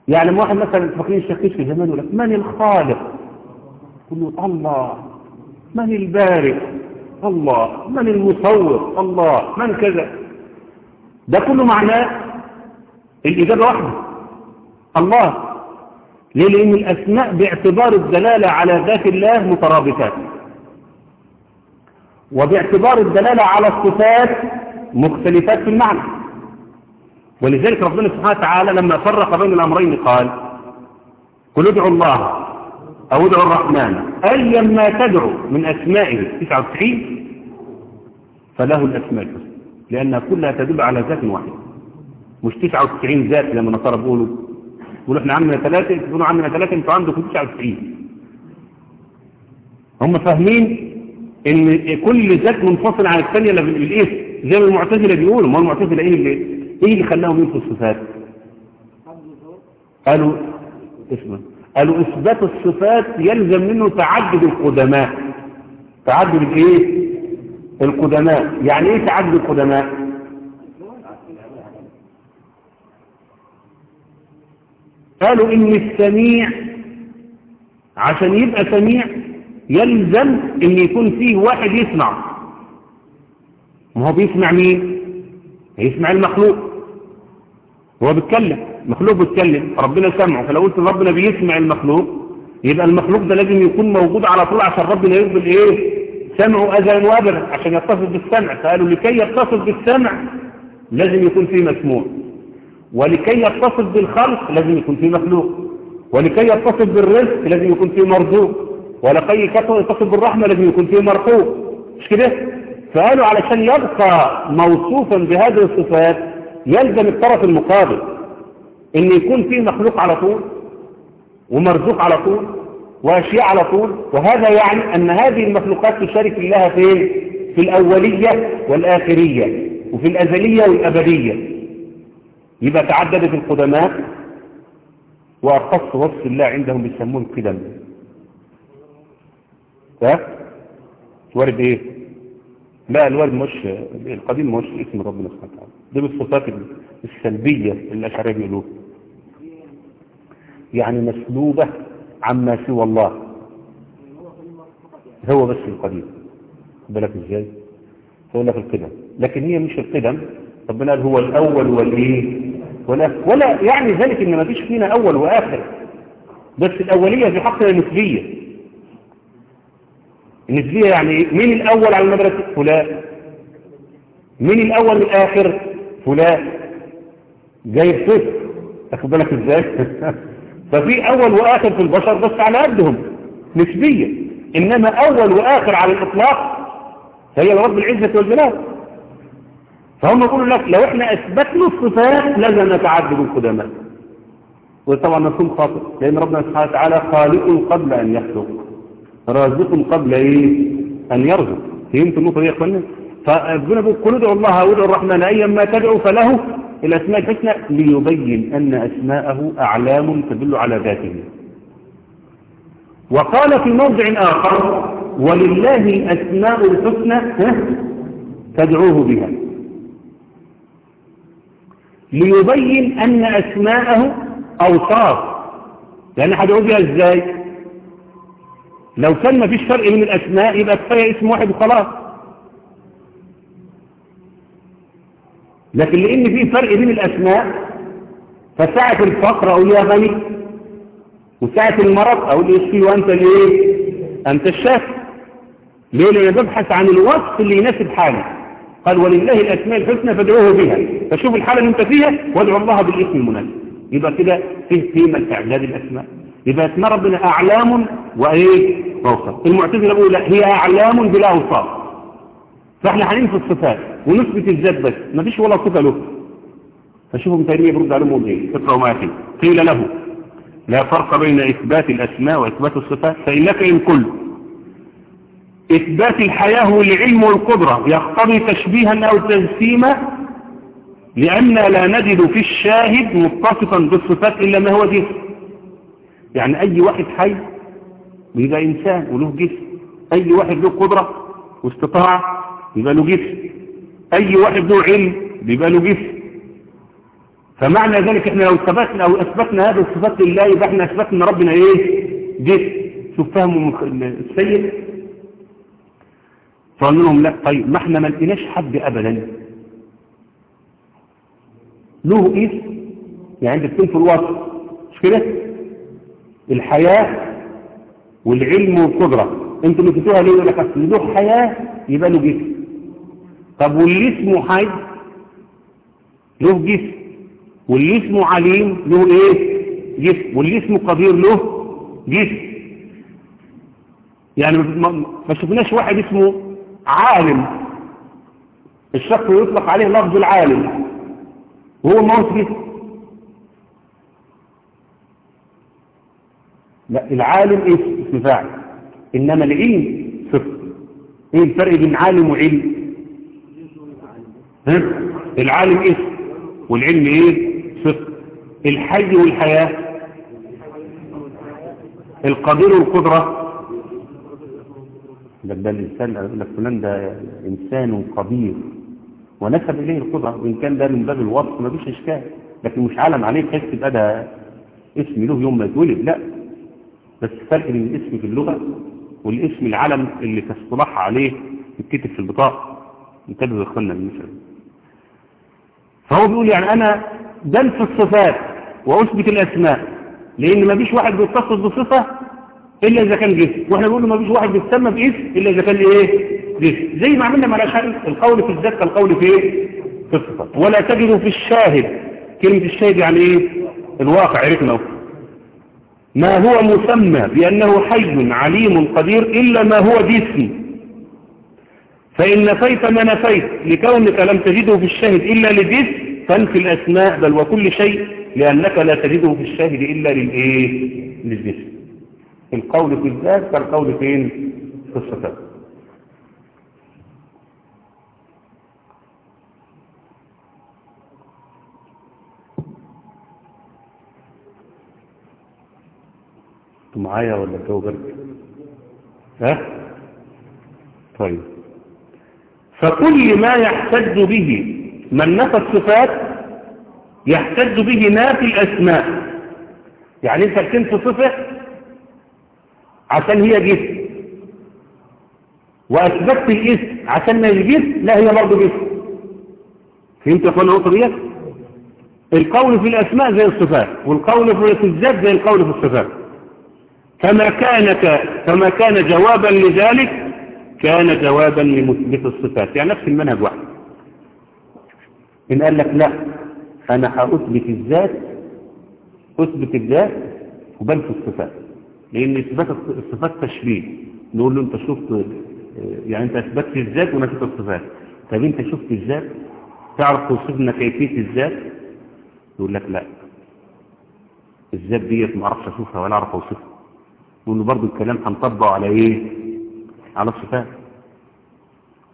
يعني لما واحد مثلا فاكرين الشيخ في زمان يقول لك من الخالق؟ يقول له الله. من البارئ؟ الله. من المصور؟ الله. من كذا؟ ده كله معناه الإجابة واحدة. الله. ليه؟ لأن الأسماء باعتبار الدلالة على ذات الله مترابطات. وباعتبار الدلالة على الصفات مختلفات في المعنى. ولذلك ربنا سبحانه وتعالى لما فرق بين الأمرين قال قل ادعوا الله أو ادعوا الرحمن أيا ما تدعو من أسمائه. 99 فله الأسماء الحسنى لأنها كلها تدل على ذات واحدة. مش 99 ذات لما النصارى بيقولوا. يقولوا إحنا عندنا ثلاثة يقولوا عندنا ثلاثة أنتوا عندكم 99 هم فاهمين؟ إن كل ذات منفصل عن الثانية بالاسم زي ما المعتزلة بيقولوا. ما المعتزلة إيه اللي إيه اللي خلاهم ينفوا الصفات؟ قالوا اسمه قالوا إثبات الصفات يلزم منه تعدد القدماء. تعدد الإيه؟ القدماء. يعني إيه تعدد القدماء؟ قالوا إن السميع عشان يبقى سميع يلزم إن يكون فيه واحد يسمع. ما هو بيسمع مين؟ يسمع المخلوق. هو بيتكلم مخلوق بيتكلم ربنا سمعه. فلو قلت ربنا بيسمع المخلوق يبقى المخلوق ده لازم يكون موجود على طول عشان ربنا يقبل إيه؟ سمعه أذى وابدا عشان يتصل بالسمع. فقالوا لكي يتصل بالسمع لازم يكون فيه مسموع. ولكي يتصل بالخلق لازم يكون فيه مخلوق. ولكي يتصل بالرزق لازم يكون فيه مرزوق. ولكي يتصل بالرحمة لازم يكون فيه مرحوم مش كده؟ فقالوا علشان يبقى موصوفا بهذه الصفات يلزم الطرف المقابل إن يكون فيه مخلوق على طول ومرزوق على طول وأشياء على طول. وهذا يعني أن هذه المخلوقات تشارك الله فين؟ في الأولية والآخرية وفي الأزلية والأبدية. يبقى تعددت القدماء وأخص وصف الله عندهم بيسموه القدم. ها؟ ورد إيه؟ لا الورد مش القديم مش اسم ربنا سبحانه وتعالى. دي بالصفات السلبية اللي الأشعرية بيقولوها. يعني مسلوبة عما سوى الله. هو بس القديم. بالك إزاي؟ هو لك القدم. لكن هي مش القدم. ربنا قال هو الأول والإيه؟ ولا, ولا يعني ذلك إن ما فيش فينا أول وآخر. بس الأولية في حقنا نسبية النسبية يعني مين الأول على المدرسة فلان مين الأول والآخر فلان. جايب صفر. أخذ بالك إزاي؟ ففي أول وآخر في البشر بس على قدهم نسبية إنما أول وآخر على الإطلاق هي رب العزة والجلال. فهم يقولوا لك لو إحنا أثبتنا الصفات لازم نتعدد القدماء. وطبعا مفهوم خاطئ لأن ربنا سبحانه وتعالى خالق قبل أن يخلق. رازق قبل إيه؟ أن يرزق. فهمت النقطة دي يا اخوانا فربنا بيقول ادعوا الله وادعوا الرحمن ايا ما تدعوا فله الاسماء الحسنى ليبين أن أسماءه أعلام تدل على ذاته. وقال في موضع آخر ولله الاسماء الحسنى تدعوه بها. ليبين أن أسماءه أوصاف. يعني هدعوه بها إزاي؟ لو كان ما فيش فرق من الأسماء يبقى كفاية اسم واحد وخلاص. لكن لأن في فرق بين الأسماء فساعة الفقر أقول يا غني وساعة المرض أقول يشفي وأنت ليه؟ أنت الشافي ليه؟ لأنا ببحث عن الوصف اللي يناسب حالي قال ولله الأسماء الحسنى فادعوه بها. فشوف الحالة اللي أنت فيها وادعو الله بالاسم المناسب. يبقى كده فيه قيمة إعداد الأسماء. يبقى اسماء ربنا أعلام وإيه؟ اوصاف المعتزلة بيقول لا هي أعلام بلا أوصاف. فإحنا هننفي الصفات ونثبت الذات بس. ما فيش ولا صفة له. فشوفوا ابن تيمية برد عليهم إيه اقرأوا ما فيه. قيل له لا فرق بين إثبات الأسماء وإثبات الصفات فإنك إن قلت. إثبات الحياة والعلم والقدرة يقتضي تشبيها أو تجسيما لأن لا نجد في الشاهد متصفا بالصفات إلا ما هو جسم يعني أي واحد حي بيبقى إنسان وله جسم. أي واحد له قدرة واستطاعة يبقى له جسم. أي واحد له علم بيبقى له جسم. فمعنى ذلك إحنا لو اثبتنا أو أثبتنا هذه الصفات لله يبقى إحنا أثبتنا ربنا إيه؟ جسم. شوف فهموا السيد. فقالوا لهم لا طيب ما إحنا ما لقيناش حد ابدا. له اسم يعني انت بتنفي الوصف مش كده؟ الحياة والعلم والقدرة. أنتوا بتقولوها ليه يقول لك اصل له حياة يبقى له جسم طب واللي اسمه حي له جسم واللي اسمه عليم؟ له إيه؟ جسم واللي اسمه قدير؟ له جسم يعني ما شفناش واحد اسمه عالم. الشخص يطلق عليه لفظ العالم وهو هو جسم لا العالم اسم اسم فاعل. إنما العلم صفر. إيه الفرق بين عالم وعلم؟ ها؟ العالم اسم والعلم إيه؟ صفر. الحي والحياة؟ القدير والقدرة؟ ده ده الإنسان أقول لك فلان ده إنسان قدير. ونسب إليه القدرة. وإن كان ده من باب الوصف ما فيش إشكال. لكن مش عالم عليه تحس يبقى ده اسم له يوم ما يتولد. لا. بس فرق بين الاسم في اللغة والاسم العلم اللي تصطلح عليه يتكتب في البطاقة. انتبهوا يا اخوانا فهو بيقول يعني أنا بنفي الصفات وأثبت الأسماء لأن ما فيش واحد بيتصف بصفة إلا إذا كان جسم. وإحنا بنقول ما فيش واحد بيتسمى باسم إلا إذا كان إيه؟ جسم. زي ما عملنا مع القول في الذات كالقول في إيه في الصفات ولا تجد في الشاهد. كلمة الشاهد يعني إيه؟ الواقع عرفنا. ما هو مسمى بأنه حي عليم قدير إلا ما هو جسم فإن نفيت ما نفيت لكونك لم تجده في الشاهد إلا لجسم فانفي الأسماء بل وكل شيء لأنك لا تجده في الشاهد إلا للإيه؟ للجسم القول في الذات كالقول فين؟ في الصفات. أنتوا معايا ولا الجو برد؟ ها؟ طيب. فكل ما يحتج به من نفى الصفات يحتج به نافي الأسماء. يعني أنت بتنفي صفة عشان هي جسم وأثبتت الاسم عشان ما الجسم لا هي برضه جسم. فهمت يا اخوانا النقطة ديت؟ القول في الأسماء زي الصفات والقول في الذات زي القول في الصفات. كما كان كما كان جوابا لذلك كان جوابا لمثبت الصفات. يعني نفس المنهج واحد. إن قال لك لا أنا هأثبت الذات أثبت الذات وبنفي الصفات. لأن إثبات الصفات تشبيه. نقول له أنت شفت يعني أنت أثبتت الذات ونفيت الصفات. طب أنت شفت الذات؟ تعرف توصف لنا كيفية الذات؟ يقول لك لا. الذات ديت ما أعرفش أشوفها ولا أعرف أوصفها. نقول له برضه الكلام هنطبقه على إيه؟ على الصفات.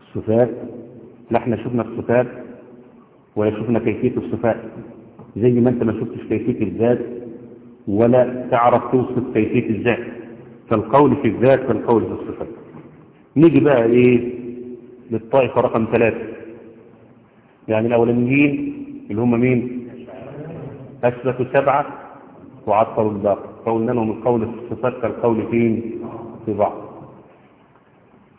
الصفات لا إحنا شفنا الصفات ولا شفنا كيفية الصفات. زي ما أنت ما شفتش كيفية الذات ولا تعرف توصف كيفية الذات. فالقول في الذات كالقول في الصفات. نيجي بقى إيه؟ للطائفة رقم ثلاثة. يعني الأولانيين اللي هم مين؟ اثبتوا سبعة. وعطلوا الباقي. قولنا لهم القول في الصفات كالقول فين في بعض.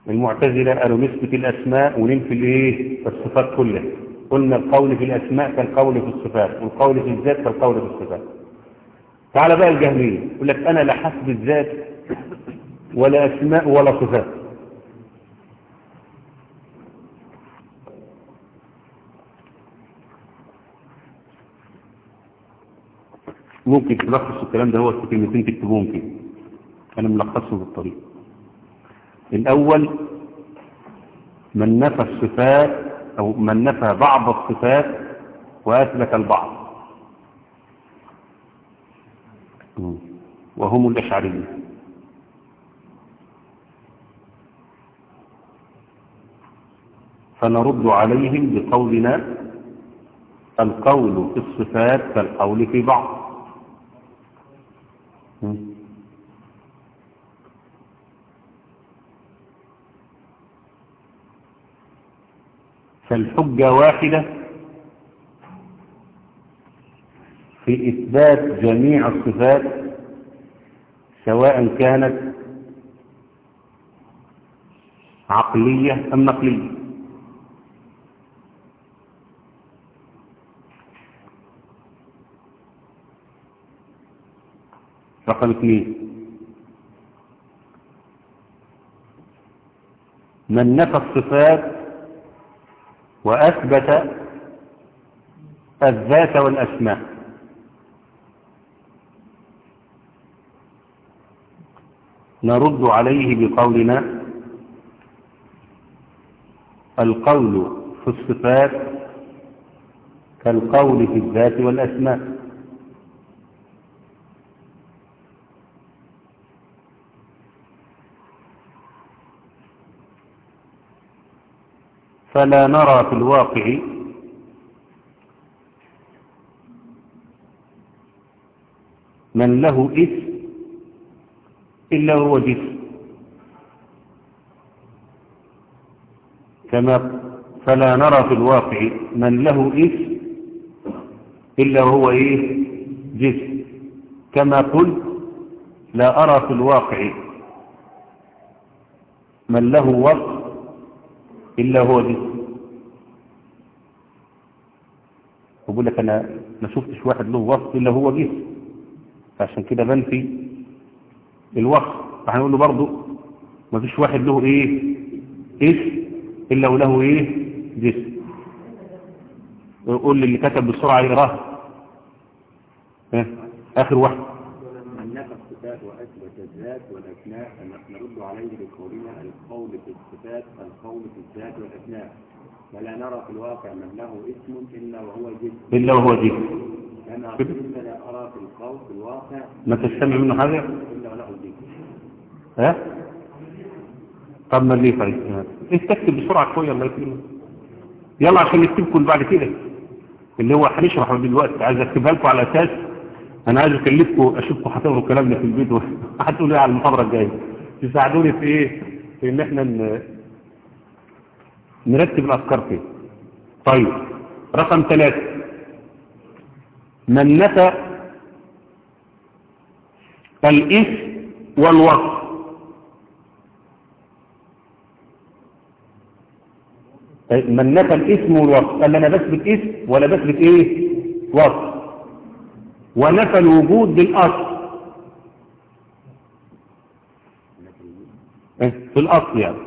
المعتزلة قالوا نثبت الأسماء وننفي الإيه؟ الصفات كلها. قلنا القول في الأسماء كالقول في الصفات والقول في الذات كالقول في الصفات. تعال بقى الجهمية. يقول لك أنا لا حسب الذات ولا أسماء ولا صفات. ممكن تلخص الكلام ده هو في كلمتين تكتبوهم كده. أنا ملخصه بالطريقة الأول من نفى الصفات أو من نفى بعض الصفات وأثبت البعض. وهم الأشعرية فنرد عليهم بقولنا القول في الصفات كالقول في بعض. فالحجة واحدة في إثبات جميع الصفات سواء كانت عقلية أم نقلية. رقم اثنين من نفى الصفات وأثبت الذات والأسماء. نرد عليه بقولنا القول في الصفات كالقول في الذات والأسماء. فلا نرى في الواقع من له اسم إلا هو جسم كما فلا نرى في الواقع من له اسم إلا هو إيه؟ جسم كما قلت لا أرى في الواقع من له وصف إلا هو جسم بقول لك أنا ما شفتش واحد له وصف إلا هو جسم فعشان كده بنفي الوصف. فهنقول له برضه ما فيش واحد له إيه؟ اسم إلا وله إيه؟ جسم قول لي اللي كتب بسرعة يقراه آخر واحد من نفى الصفات واثبت الذات والاسماء نرد عليه بقولنا القول في الصفات القول في الذات والاسماء ولا نرى في الواقع من له اسم إلا وهو جسم. إلا وهو جسم. كما قلت لا أرى في القول في الواقع ما تستمع منه حاجة؟ إلا وله جسم. ها؟ طب ما ليه طيب استكتب بسرعة شوية الله يكرمك. يلا عشان نكتبكم بعد كده. اللي هو هنشرحه دلوقتي. عايز اكتبها لكم على أساس أنا عايز أكلفكم اشوفكم هتقروا الكلام ده في البيت وهتقولوا إيه على المحاضرة الجاية. تساعدوني في إيه؟ في إن إحنا. نرتب الأفكار فيه. طيب رقم ثلاثة. من نفى الاسم والوصف. من نفى الاسم والوصف. قال أنا بثبت اسم ولا بثبت إيه؟ وصف. ونفى الوجود بالاصل إيه؟ في الأصل يعني.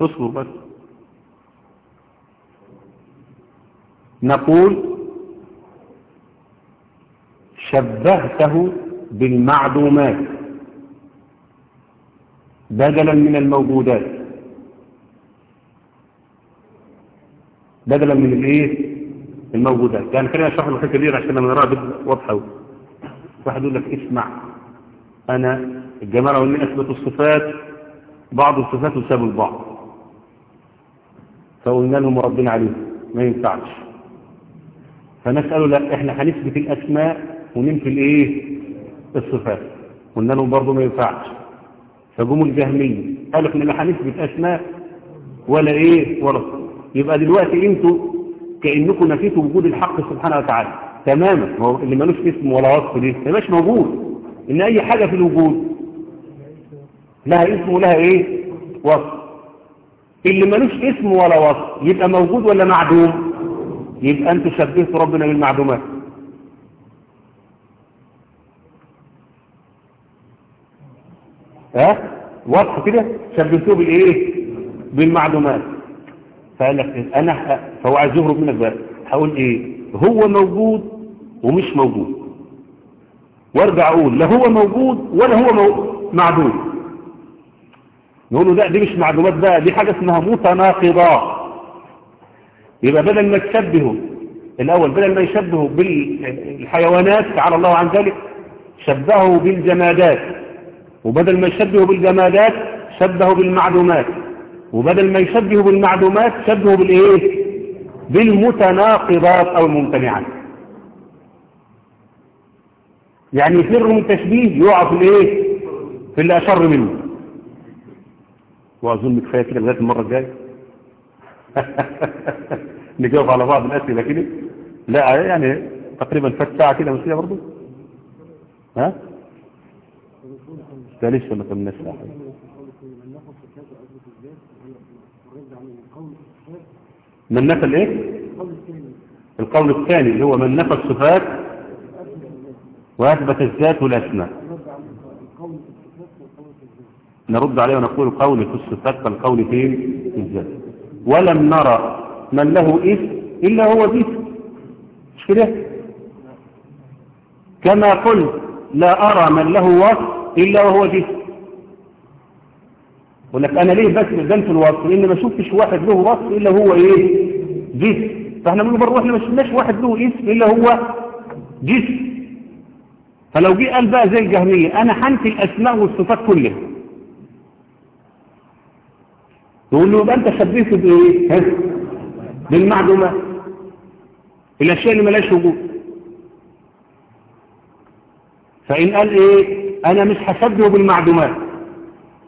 اصبر بس. نقول شبهته بالمعدومات بدلا من الموجودات. بدلا من الإيه؟ الموجودات يعني خلينا اشرح الحته دي عشان لما نراها واضحة قوي واحد يقول لك اسمع أنا الجماعة واللي أثبتوا الصفات بعض الصفات يساوي البعض. فقلنا لهم ربنا عليهم ما ينفعش. فنسأله لا إحنا هنثبت الأسماء وننفي الإيه؟ الصفات. قلنا لهم برضه ما ينفعش. فجم الجهمية قالوا إحنا لا هنثبت أسماء ولا إيه؟ ولا يبقى دلوقتي أنتوا كأنكم نفيتوا وجود الحق سبحانه وتعالى. تماما. هو اللي ملوش اسم ولا وصف دي ما يبقاش موجود. إن أي حاجة في الوجود لها اسم ولها إيه؟ وصف. اللي ملوش اسم ولا وصف يبقى موجود ولا معدوم؟ يبقى أنتوا شبهتوا ربنا بالمعدومات. ها؟ واضح كده؟ شبهتوه بالإيه؟ بالمعدومات. فقال لك أنا ح- فهو عايز يهرب منك بقى. هقول إيه؟ هو موجود ومش موجود. وارجع أقول لا هو موجود ولا هو مو... معدوم. نقول له لا دي مش معدومات بقى دي حاجة اسمها متناقضات يبقى بدل ما تشبهه الأول بدل ما يشبهه بالحيوانات تعالى الله عن ذلك شبهه بالجمادات. وبدل ما يشبهه بالجمادات شبهه بالمعدومات. وبدل ما يشبهه بالمعدومات شبهه بالإيه؟ بالمتناقضات أو الممتنعات. يعني يفر من تشبيه يقع في الإيه؟ في اللي اشر منه. وأظن كفاية كده لغاية المرة الجاية. نجاوب على بعض الأسئلة كده. لا يعني تقريبا فات ساعة كده مش برضه. ها؟ ده لسه ما كملناش ساعه من نفى الايه؟ القول الثاني اللي هو من نفى الصفات وأثبت الذات والأسماء. نرد عليه ونقول قول في الصفات كالقول في الذات. ولم نرى من له اسم إلا هو جسم مش كده؟ كما قلت لا أرى من له وصف إلا وهو جسم يقول لك أنا ليه بس ميزان في الوصف لأن ما شفتش واحد له وصف إلا هو إيه؟ جسم. فإحنا بنقول إحنا ما شفناش واحد له اسم إلا هو جسم. فلو جه قال بقى زي الجهمية أنا حنفي الأسماء والصفات كلها. يقول له يبقى أنت شبهته بإيه؟ ها؟ الأشياء اللي ملاش وجود. فإن قال إيه؟ أنا مش هشبهه بالمعدومات.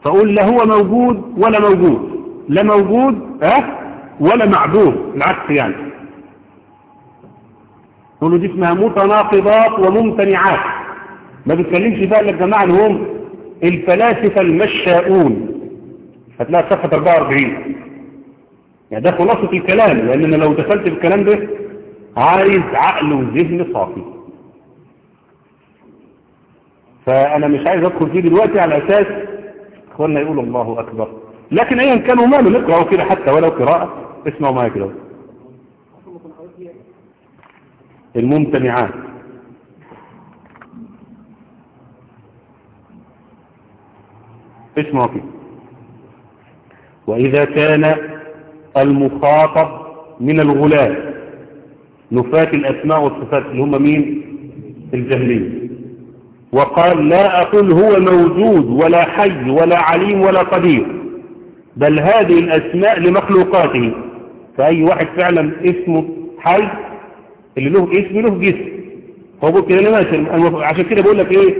فأقول لا هو موجود ولا موجود. لا موجود ها؟ ولا معدوم. العكس يعني. يقولوا دي اسمها متناقضات وممتنعات. ما بيتكلمش بقى للجماعه اللي هم الفلاسفة المشاؤون. هتلاقي صفحة 44 يعني ده خلاصة الكلام لأن أنا لو دخلت في الكلام ده عايز عقل وذهن صافي. فأنا مش عايز أدخل فيه دلوقتي على أساس اخواننا يقولوا الله أكبر. لكن ايا كانوا ماله نقرأوا كده حتى ولو قراءة اسمعوا معايا كده. الممتنعات. اسمعوا كده. وإذا كان المخاطب من الغلاة نفاة الأسماء والصفات اللي هم مين؟ الجهلية وقال لا أقول هو موجود ولا حي ولا عليم ولا قدير بل هذه الأسماء لمخلوقاته. فأي واحد فعلا اسمه حي اللي له اسم له جسم. هو بيقول كده ماشي عشان كده بقول لك إيه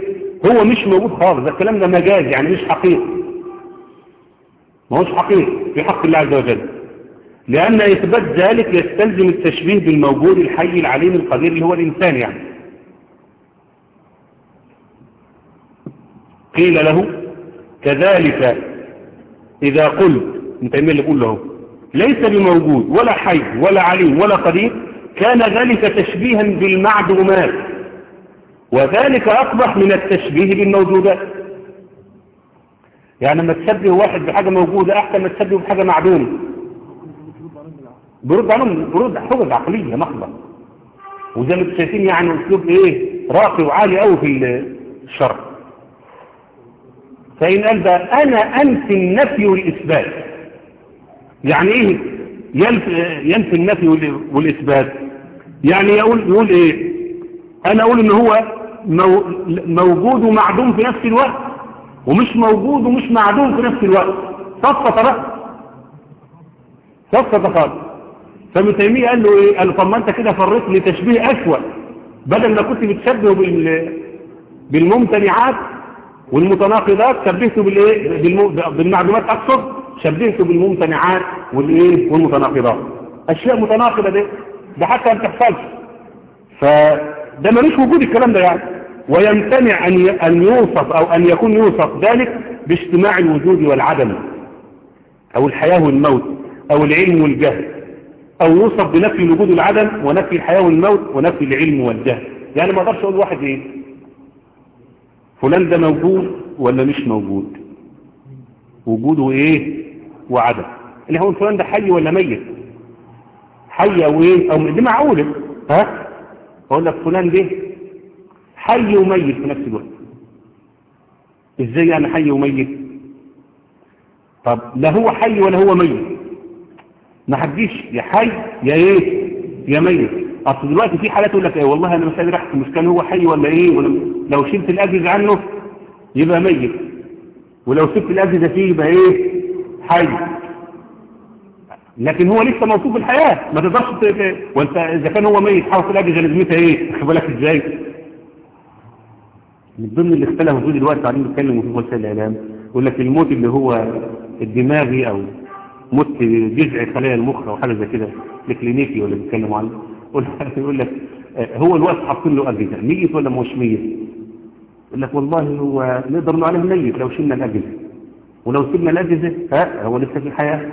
هو مش موجود خالص. ده الكلام ده مجاز يعني مش حقيقي. ما هوش حقيقي في حق الله عز وجل. لأن إثبات ذلك يستلزم التشبيه بالموجود الحي العليم القدير اللي هو الإنسان يعني. قيل له كذلك إذا قلت انت مين اللي قول له ليس بموجود ولا حي ولا عليم ولا قدير كان ذلك تشبيها بالمعدومات وذلك أقبح من التشبيه بالموجودات. يعني لما تشبه واحد بحاجة موجودة أحسن ما تشبه بحاجة معدومة. برد عليهم برد حجج عقلية محضة. وزي ما أنتم شايفين يعني أسلوب إيه راقي وعالي قوي في الشرع. فإن قال ده أنا أنفي النفي والإثبات. يعني إيه؟ ينفي النفي والإثبات. يعني يقول, يقول إيه؟ أنا أقول إن هو موجود ومعدوم في نفس الوقت ومش موجود ومش معدوم في نفس الوقت. صفة بقى. صفة خالص فابن تيمية قال له إيه؟ قال له طب ما أنت كده فرقت لي تشبيه أسوأ. بدل ما كنت بتشبهه بالممتنعات والمتناقضات شبهته بالإيه؟ بالمعلومات اقصد شبهته بالممتنعات والإيه؟ والمتناقضات. أشياء متناقضة دي ده حتى ما بتحصلش. فده ملوش وجود الكلام ده يعني. ويمتنع أن أن يوصف أو أن يكون يوصف ذلك باجتماع الوجود والعدم أو الحياة والموت أو العلم والجهل أو يوصف بنفي الوجود والعدم ونفي الحياة والموت ونفي العلم والجهل. يعني ما أقدرش أقول واحد إيه؟ فلان ده موجود ولا مش موجود؟ وجوده إيه؟ وعدم. اللي هو فلان ده حي ولا ميت؟ حي أو إيه؟ أو دي معقولة. ها؟ أقول لك فلان ده حي وميت في نفس الوقت. إزاي يعني حي وميت؟ طب لا هو حي ولا هو ميت؟ ما حديش يا حي يا إيه؟ يا ميت. أصل دلوقتي في حالات يقول لك إيه والله أنا مش احكم مش كان هو حي ولا إيه؟ ولا لو شلت الأجهزة عنه يبقى ميت. ولو سبت الأجهزة فيه يبقى إيه؟ حي. لكن هو لسه موصوف الحياة. ما تقدرش وأنت إذا كان هو ميت حاول الأجهزة لازمتها إيه؟ خد بالك إزاي؟ من ضمن اللي اختلفوا فيه دلوقتي قاعدين بيتكلموا في وسائل الإعلام يقول لك الموت اللي هو الدماغي أو موت جذع خلايا المخ أو حاجة زي كده الكلينيكي ولا بيتكلموا عنه. يقول لك هو الوقت حاطين له أجهزة ميت ولا مش ميت؟ يقول لك والله هو نقدر نقول عليه ميت لو شلنا الأجهزة. ولو سيبنا الأجهزة ها هو لسه في حياه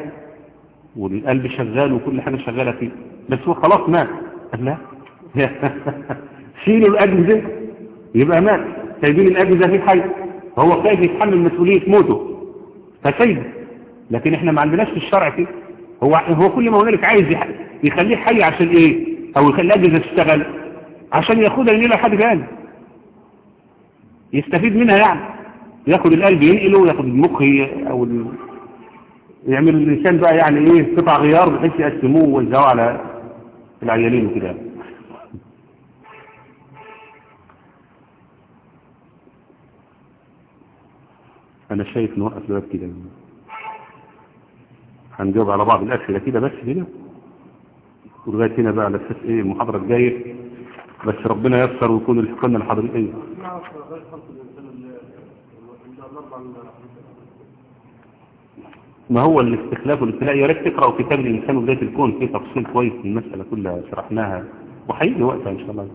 والقلب شغال وكل حاجة شغالة فيه. بس هو خلاص مات. لا. شيلوا الأجهزة. يبقى مات. سايبين الأجهزة في حي فهو خايف يتحمل مسؤولية موته. فسيبه لكن إحنا ما عندناش في الشرع كده. هو هو كل ما هنالك عايز يخليه حي عشان إيه؟ أو يخلي الاجهزه تشتغل عشان ياخدها ينقلها لحد ثاني يستفيد منها يعني. ياخد القلب ينقله وياخد المخ أو ال... يعمل الإنسان بقى يعني إيه قطع غيار بحيث يقسموه ويوزعوه على العيالين وكده. أنا شايف نوقف الباب كده. هنجاوب على بعض الأسئلة كده بس كده ولغاية هنا بقى على أساس إيه؟ المحاضره الجايه بس ربنا ييسر ويكون الحكمنا الحاضرين. إيه ما هو الاستخلاف والابتلاء؟ يا ريت تقرأوا كتاب الإنسان وبداية الكون. فيه تفصيل كويس المسألة كلها شرحناها. وحيجي وقتها إن شاء الله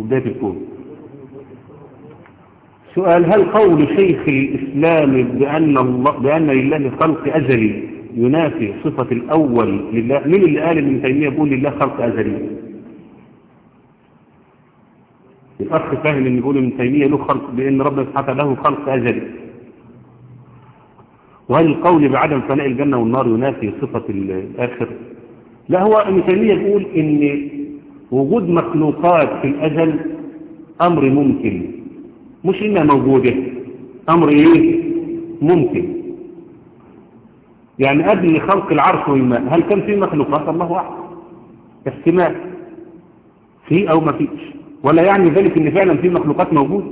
وبداية الكون. سؤال هل قول شيخ الإسلام بأن, الله بأن لله خلق أزلي ينافي صفة الأول لله. مين اللي قال ابن تيمية بيقول لله خلق أزلي؟ الأخ فاهم أن يقول ابن تيمية له خلق بأن ربنا سبحانه له خلق أزلي. وهل القول بعدم فناء الجنة والنار ينافي صفة الآخر. لا هو ابن تيمية يقول إن وجود مخلوقات في الأزل أمر ممكن. مش إنها موجودة أمر إيه؟ ممكن. يعني قبل خلق العرش والماء. هل كان في مخلوقات؟ الله أعلم. احتمال في أو ما فيش. ولا يعني ذلك إن فعلا في مخلوقات موجودة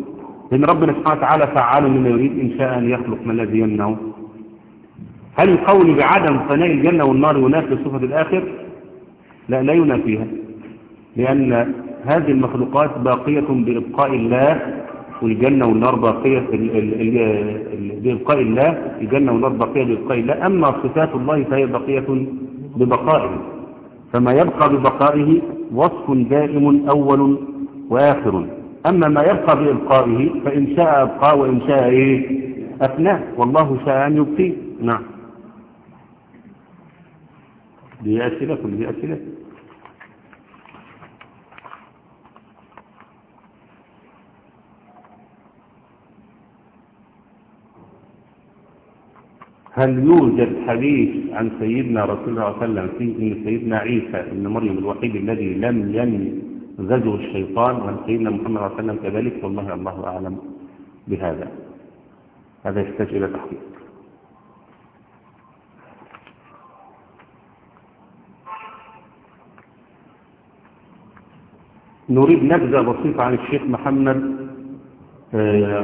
لأن ربنا سبحانه وتعالى فعال لما يريد إن شاء أن يخلق ما الذي يمنعه. هل القول بعدم فناء الجنة والنار ينافي صفة الآخر؟ لا لا ينافيها. لأن هذه المخلوقات باقية بإبقاء الله والجنة والنار باقية بإبقاء الله الجنة والنار باقية بإبقاء الله. أما صفات الله فهي باقية ببقائه. فما يبقى ببقائه وصف دائم أول وآخر. أما ما يبقى بإبقائه فإن شاء أبقى وإن شاء إيه؟ أفناه والله شاء أن يبقيه نعم. دي أسئلة كل دي أسئلة. هل يوجد حديث عن سيدنا رسول الله صلى الله عليه وسلم فيه إن سيدنا عيسى ابن مريم الوحيد الذي لم ينزجه الشيطان وهل سيدنا محمد صلى الله عليه وسلم كذلك؟ والله الله أعلم بهذا. هذا يحتاج إلى تحقيق. نريد نبذة بسيطة عن الشيخ محمد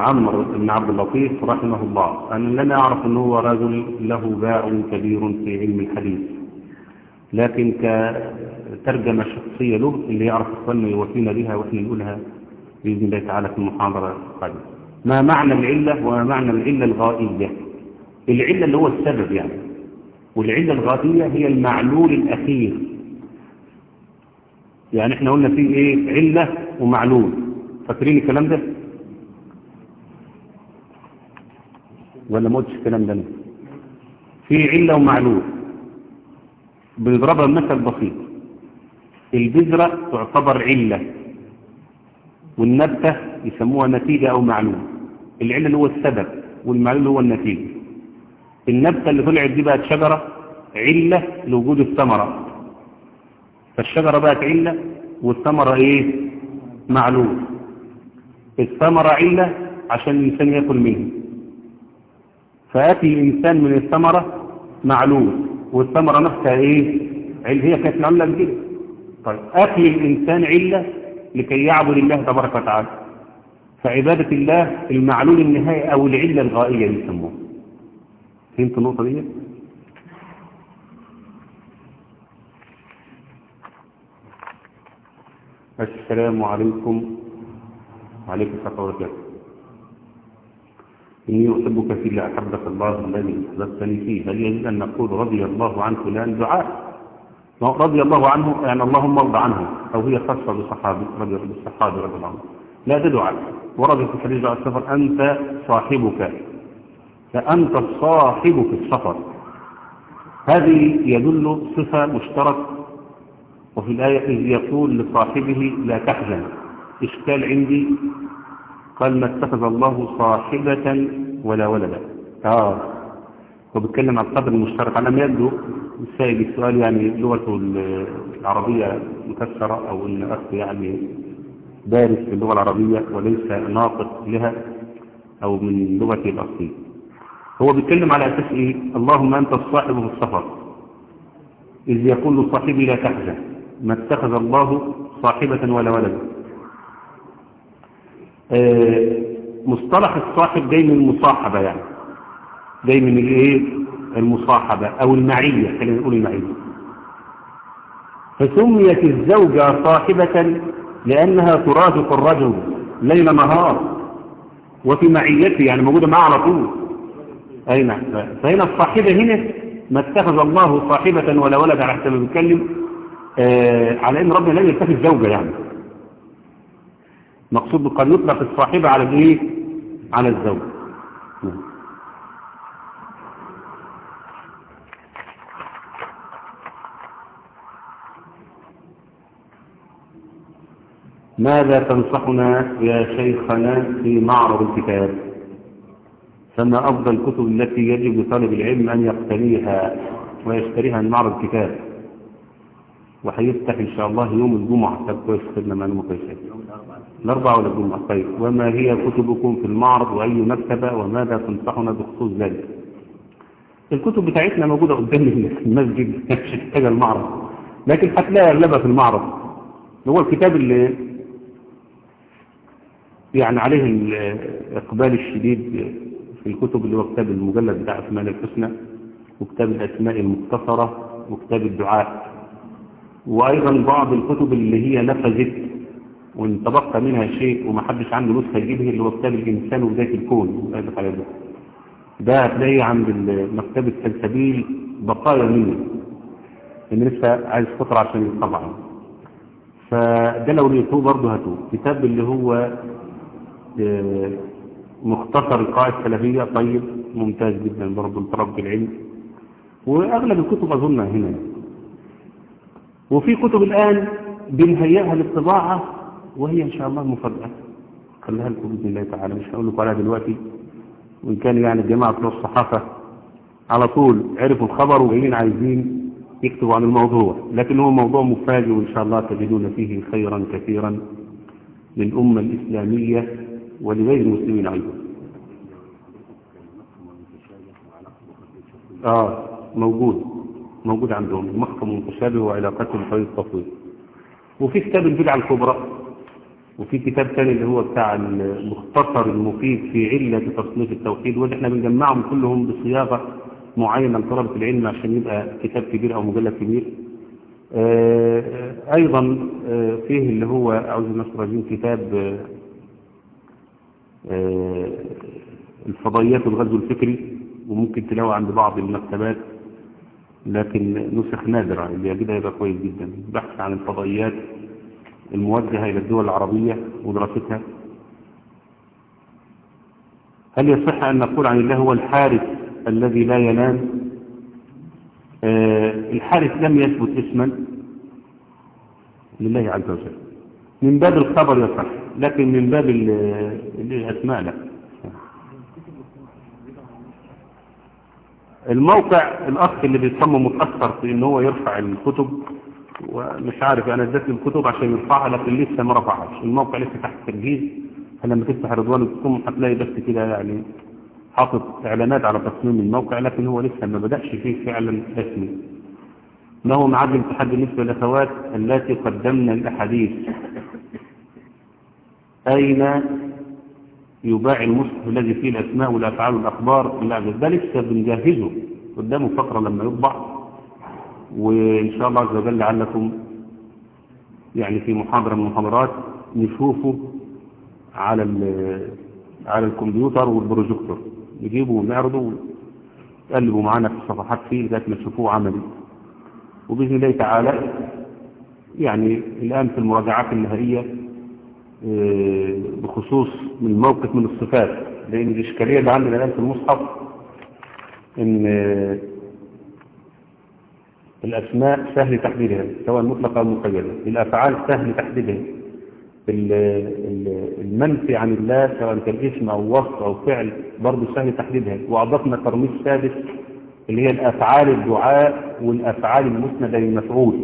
عمرو بن عبد اللطيف رحمه الله. أنا لم أعرف أنه هو رجل له باع كبير في علم الحديث لكن كترجمة شخصية له اللي يعرف أخواننا يوفينا بها وإحنا نقولها بإذن الله تعالى في المحاضرة القادمة. ما معنى العلة وما معنى العلة الغائية؟ العلة اللي هو السبب يعني. والعلة الغائية هي المعلول الأخير. يعني إحنا قلنا فيه إيه؟ علة ومعلول. فاكرين الكلام ده؟ ولا ما قلتش الكلام ده؟ في علة ومعلول بنضربها بمثل بسيط. البذرة تعتبر علة والنبتة يسموها نتيجة أو معلوم. العلة اللي هو السبب والمعلوم هو النتيجة. النبتة اللي طلعت دي بقت شجرة علة لوجود الثمرة. فالشجرة بقت علة والثمرة إيه؟ معلوم. الثمرة علة عشان الإنسان يأكل منها. فأكل الإنسان من الثمرة معلوم والثمرة نفسها إيه؟ علة هي كانت معلومة كده. طيب أكل الإنسان علة لكي يعبد الله تبارك وتعالى. فعبادة الله المعلول النهائي أو العلة الغائية يسموه فهمت النقطة دي؟ السلام عليكم. وعليكم السلام وبركاته إني أحبك في الله أحبك الله الذي أحببتني فيه. هل يجب أن نقول رضي الله عن فلان دعاء رضي الله عنه يعني اللهم ارضى عنه أو هي خاصة بصحابي رضي بالصحابي رضي الله عنه لا دعاء ورد في الحديث دعاء السفر أنت صاحبك. فأنت الصاحب في السفر. هذه يدل صفة مشترك وفي الآية إذ يقول لصاحبه لا تحزن إشكال عندي قال ما اتخذ الله صاحبة ولا ولدا. آه. وبيتكلم عن القدر المشترك. على ما يبدو السائل السؤال يعني لغته العربية مكسرة أو إن أخ يعني دارس في اللغة العربية وليس ناطق لها أو من لغته الأصلية هو بيتكلم على أساس إيه؟ اللهم أنت الصاحب في السفر. إذ يقول لصاحبي لا تحزن. ما اتخذ الله صاحبة ولا ولدا مصطلح الصاحب جاي من المصاحبة يعني. جاي من الايه؟ المصاحبة أو المعية خلينا نقول المعية. فسميت الزوجة صاحبة لأنها ترافق الرجل ليل نهار وفي معيته يعني موجودة معه على طول. أي نعم. فهنا الصاحبة هنا ما اتخذ الله صاحبة ولا ولد على حسب بيتكلم آه على أن ربنا لم يتخذ زوجة يعني. مقصود قد يطلق الصاحبة على الإيه؟ على الزوج. ماذا تنصحنا يا شيخنا في معرض الكتاب؟ فما أفضل الكتب التي يجب لطالب العلم أن يقتنيها ويشتريها من معرض الكتاب؟ وهيفتح إن شاء الله يوم الجمعة. طب كويس خدنا معلومة كويسة. الأربعة ولا الجمعة؟ طيب. وما هي كتبكم في المعرض؟ وأي مكتبة؟ وماذا تنصحنا بخصوص ذلك؟ الكتب بتاعتنا موجودة قدام المسجد مش محتاجة المعرض. لكن هتلاقي أغلبها في المعرض. هو الكتاب اللي يعني عليه الإقبال الشديد في الكتب اللي هو كتاب المجلد بتاع أسماء الحسنى وكتاب الأسماء المختصرة وكتاب الدعاء. وأيضا بعض الكتب اللي هي نفذت وان تبقى منها شيء وما حدش عنده نسخة يجيبه اللي هو كتاب الإنسان وبداية الكون. على ده. ده هتلاقيه عند مكتبة سلسبيل بقايا منه. ان لسه عايز فترة عشان يطبع فده لو لقيتوه برضه هاتوه. كتاب اللي هو مختصر القاعدة السلفية. طيب ممتاز جدا برضه لطلب العلم. وأغلب الكتب اظنها هنا. وفي كتب الآن بنهيئها للطباعة وهي إن شاء الله مفاجأة خليها لكم بإذن الله تعالى. مش هقول لكم عليها دلوقتي. وإن كان يعني الجماعة بتوع الصحافة على طول عرفوا الخبر وجايين عايزين يكتبوا عن الموضوع. لكن هو موضوع مفاجئ وإن شاء الله تجدون فيه خيرا كثيرا للأمة الإسلامية ولغير المسلمين أيضا. آه موجود. موجود عندهم. محكم متشابه وعلاقتهم حول التفويض وفي كتاب البدعة الكبرى. وفي كتاب ثاني اللي هو بتاع المختصر المفيد في علة تصنيف التوحيد واللي إحنا بنجمعهم كلهم بصياغة معينة لطلبة العلم عشان يبقى كتاب كبير أو مجلد كبير. آه أيضا آه فيه اللي هو أعوذ بالله من الرجيم كتاب آه الفضائيات والغزو الفكري وممكن تلاقوا عند بعض المكتبات لكن نسخ نادرة اللي يجدها يبقى كويس جدا. بحث عن الفضائيات الموجهة إلى الدول العربية ودراستها؟ هل يصح أن نقول عن الله هو الحارس الذي لا ينام؟ آه الحارث لم يثبت اسما. لله عز وجل. من باب الخبر يصح لكن من باب الأسماء لا. الموقع الأخ اللي بيصمم متأثر في إن هو يرفع الكتب ومش عارف أنا اديت الكتب عشان يرفعها لكن لسه ما رفعهاش. الموقع لسه تحت التجهيز فلما تفتح رضوان الكم هتلاقي بس كده يعني حاطط إعلانات على تصميم الموقع لكن هو لسه ما بدأش فيه فعلا رسمي. له معاد الاتحاد بالنسبة للأخوات التي قدمنا الأحاديث؟ أين يباع المصحف الذي فيه الأسماء والأفعال والأخبار؟ لا ده لسه بنجهزه. قدامه فترة لما يطبع. وإن شاء الله عز وجل لعلكم يعني في محاضرة من المحاضرات نشوفه على على الكمبيوتر والبروجيكتور. نجيبه ونعرضه ويقلبوا معانا في الصفحات فيه لغاية ما تشوفوه عملي. وبإذن الله تعالى يعني الآن في المراجعات النهائية بخصوص من موقف من الصفات. لأن الإشكالية اللي عندنا الآن في المصحف إن الأسماء سهل تحديدها سواء مطلقة أو مقيدة. الأفعال سهل تحديدها. المنفي عن الله سواء كان اسم أو وصف أو فعل برضه سهل تحديدها. وأضفنا ترميز سادس اللي هي الأفعال الدعاء والأفعال المسندة للمفعول.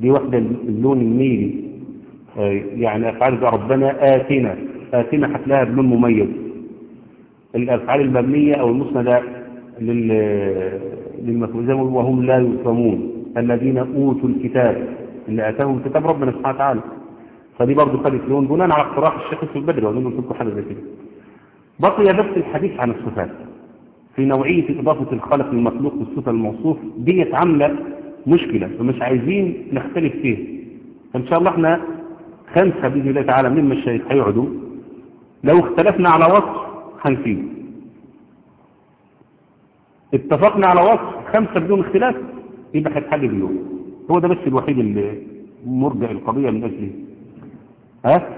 دي واحدة اللون النيلي. يعني أفعال ربنا آتنا. آتنا هتلاقيها بلون مميز. الأفعال المبنية أو المسندة للمفعول وهم لا يفهمون. الذين أوتوا الكتاب اللي آتاهم كتاب ربنا سبحانه وتعالى. فدي برضه خدت لون بناء على اقتراح الشيخ في البدر وأظن لكم حاجة زي كده. بقي بس الحديث عن الصفات. في نوعية إضافة الخلق للمخلوق بالصفة الموصوف ديت عاملة مشكلة ومش عايزين نختلف فيها. فإن شاء الله إحنا خمسة بإذن الله تعالى من المشايخ هيقعدوا. لو اختلفنا على وصف هنفيد اتفقنا على وصف خمسة بدون اختلاف يبقى هيتحل اليوم. هو ده بس الوحيد اللي مرجع القضية من أجله ها؟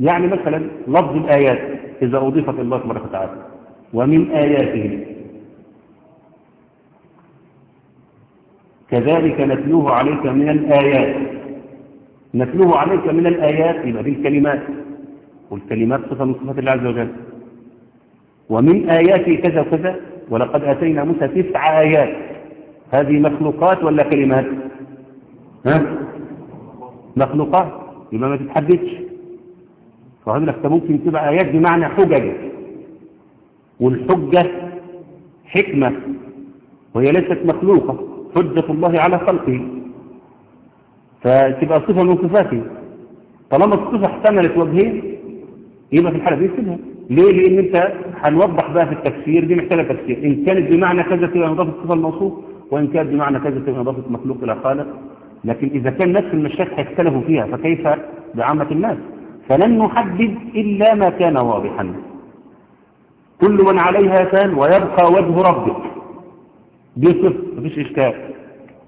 يعني مثلا لفظ الآيات إذا أضيفت الله تبارك وتعالى ومن آياته. كذلك نتلوه عليك من الآيات. نتلوه عليك من الآيات يبقى دي الكلمات. والكلمات صفة من صفات الله عز وجل. ومن آياته كذا وكذا. ولقد آتينا موسى تسع آيات. هذه مخلوقات ولا كلمات؟ ها؟ مخلوقات. يبقى ما تتحددش فهذا لك ممكن تبقى آيات بمعنى حجج. والحجة حكمة وهي ليست مخلوقة. حجة الله على خلقه. فتبقى صفة من صفاته. طالما الصفة احتملت وجهين يبقى في الحالة دي يسيبها ليه؟ لأن أنت هنوضح بقى في التفسير دي محتاجة تفسير. إن كانت بمعنى كذا تبقى إضافة الصفة الموصوف وإن كانت بمعنى كذا تبقى إضافة مخلوق إلى خالق. لكن إذا كان نفس المشايخ هيختلفوا فيها فكيف بعامة الناس؟ فلن نحدد إلا ما كان واضحا. كل من عليها فان ويبقى وجه ربك دي صفر مفيش إشكال.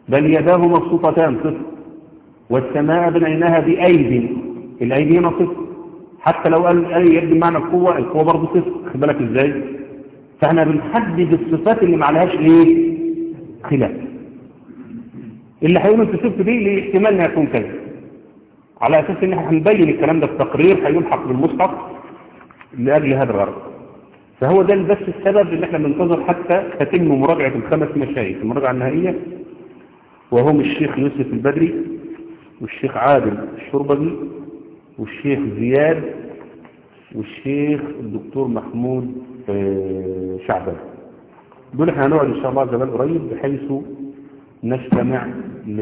بل يداه مبسوطتان صفر والسماء بنيناها بأيد. الأيدي هنا صفر حتى لو قال الأي يد معنى القوة القوة برضه صفر. خد بالك إزاي؟ فإحنا بنحدد الصفات اللي ما عليهاش إيه؟ خلاف. اللي هيقول انت صفت دي ليه؟ احتمال إنها يكون كذا. على أساس إن إحنا هنبين الكلام ده في تقرير هيلحق بالمصحف لأجل هذا الغرض. فهو ده بس السبب ان إحنا بننتظر حتى تتم مراجعة الخمس مشايخ. المراجعة النهائية وهم الشيخ يوسف البدري والشيخ عادل الشربجي. والشيخ زياد والشيخ الدكتور محمود شعبان. دول إحنا هنقعد إن شاء الله وجل قريب بحيث نجتمع ل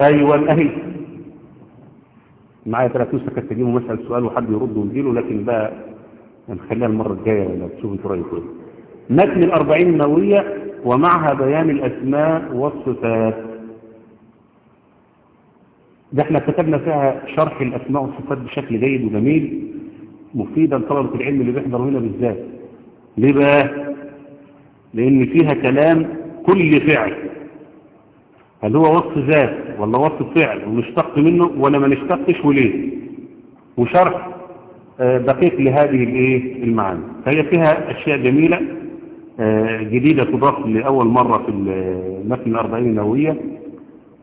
أيوه الاهي معايا ثلاث نسخ تجيبوا مسأل سؤال وحد يرد ويجيله لكن بقى نخليها المرة الجاية ولا تشوف أنتوا رايكم إيه. متن الأربعين النووية ومعها بيان الأسماء والصفات. ده إحنا كتبنا فيها شرح الأسماء والصفات بشكل جيد وجميل مفيدا طلبة العلم اللي بيحضروا هنا بالذات. ليه بقى؟ لأن فيها كلام كل فعل. هل هو وصف ذات ولا وصف فعل؟ ونشتق منه ولا ما نشتقش وليه؟ وشرح دقيق لهذه الإيه؟ المعاني. فهي فيها أشياء جميلة آه، جديدة تضاف لأول مرة في المتن الأربعين النووية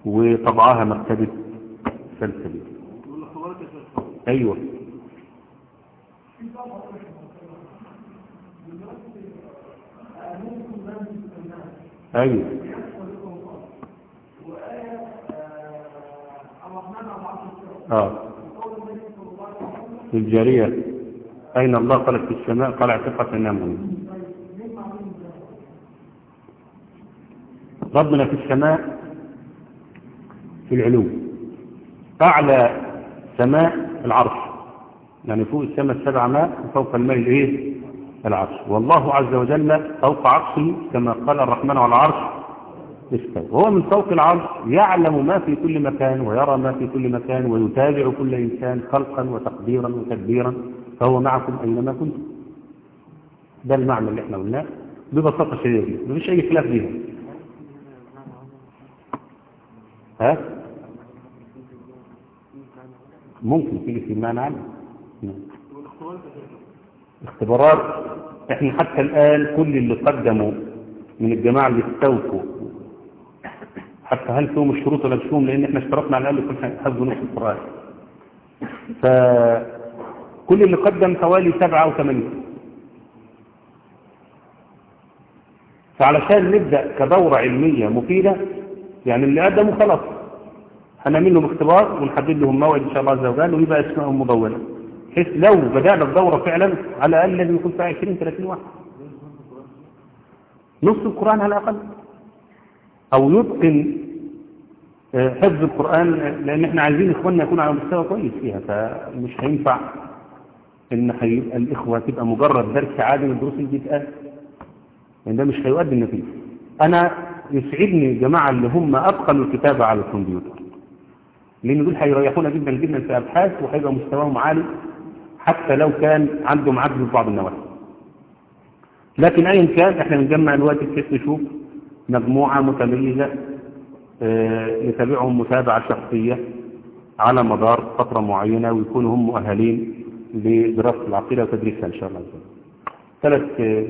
وطبعها مكتبة سلسلة أيوة. أيوة. آه. في الجارية. أين الله قالت في السماء؟ قال اعتقت أنامهم ربنا في السماء في العلو. أعلى سماء العرش. يعني فوق السماء السبع ماء وفوق الماء الإيه؟ العرش. والله عز وجل فوق عرشه كما قال الرحمن على العرش استوى. وهو من فوق العرش يعلم ما في كل مكان ويرى ما في كل مكان ويتابع كل إنسان خلقا وتقديرا وتدبيرا. فهو معكم أينما كنتم. ده المعنى اللي إحنا قلناه. ببساطة شديدة. مفيش أي خلاف فيها ها؟ ممكن في معنى عنه اختبارات إحنا حتى الآن كل اللي قدموا من الجماعة اللي استوفوا حتى هل فيهم الشروط ولا مش فيهم؟ لأن إحنا اشترطنا على الأقل كل حفظ نص القرآن. فكل اللي قدم حوالي سبعة أو ثمانية فعلشان نبدأ كدورة علمية مفيدة يعني اللي قدموا خلاص. هنعمل لهم اختبار ونحدد لهم موعد إن شاء الله عز وجل ويبقى اسمائهم مدونة بحيث لو بدأنا الدورة فعلا على الأقل لازم يكون فيها 20 30 واحد. نص القرآن على الأقل. أو يتقن حفظ القرآن لأن إحنا عايزين إخواننا يكونوا على مستوى كويس فيها فمش هينفع إن هيبقى الإخوة تبقى مجرد درس عادي من الدروس اللي بيتقال لأن ده مش هيؤدي النتيجة. أنا يسعدني الجماعة اللي هم أتقنوا الكتابة على الكمبيوتر. لأن دول هيريحونا جدا جدا في أبحاث وهيبقى مستواهم عالي حتى لو كان عندهم عجز في بعض النواحي. لكن ايا كان إحنا بنجمع الوقت بحيث نشوف مجموعة متميزة آه نتابعهم متابعة شخصية على مدار فترة معينة ويكونوا هم مؤهلين لدراسة العقيدة وتدريسها إن شاء الله. ثلاث آه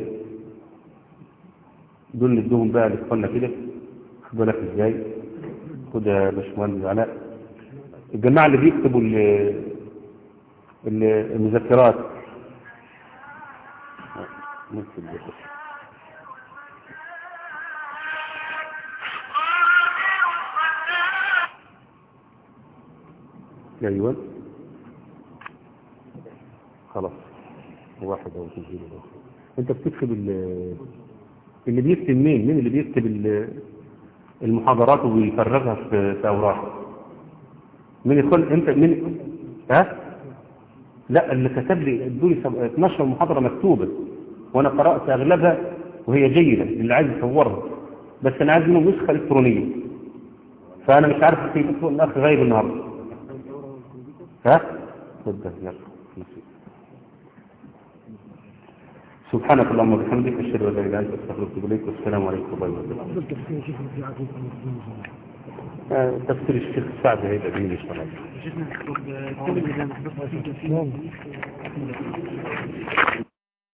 دول ندوهم بقى لإخواننا كده. خد بالك إزاي؟ خد يا باشمهندس علاء. الجماعة اللي بيكتبوا المذكرات. أيوه. خلاص. واحد أو اثنين. أنت بتكتب اللي بيكتب مين؟ مين اللي بيكتب المحاضرات ويفرغها في اوراق مين يدخل انت مين ها؟ لا اللي كتب لي ادوني 12 محاضرة مكتوبة وأنا قرأت اغلبها وهي جيدة اللي عايز يصورها. بس أنا عايز منه نسخة إلكترونية. فأنا مش عارف في الأخ غايب النهارده. ها؟ تفضل يلا. سبحانك اللهم وبحمدك أشهد أن لا إله إلا أنت أستغفرك وأتوب إليك والسلام عليكم ورحمة الله وبركاته. تفسير الشيخ سعد هيبقى بيه ان شاء الله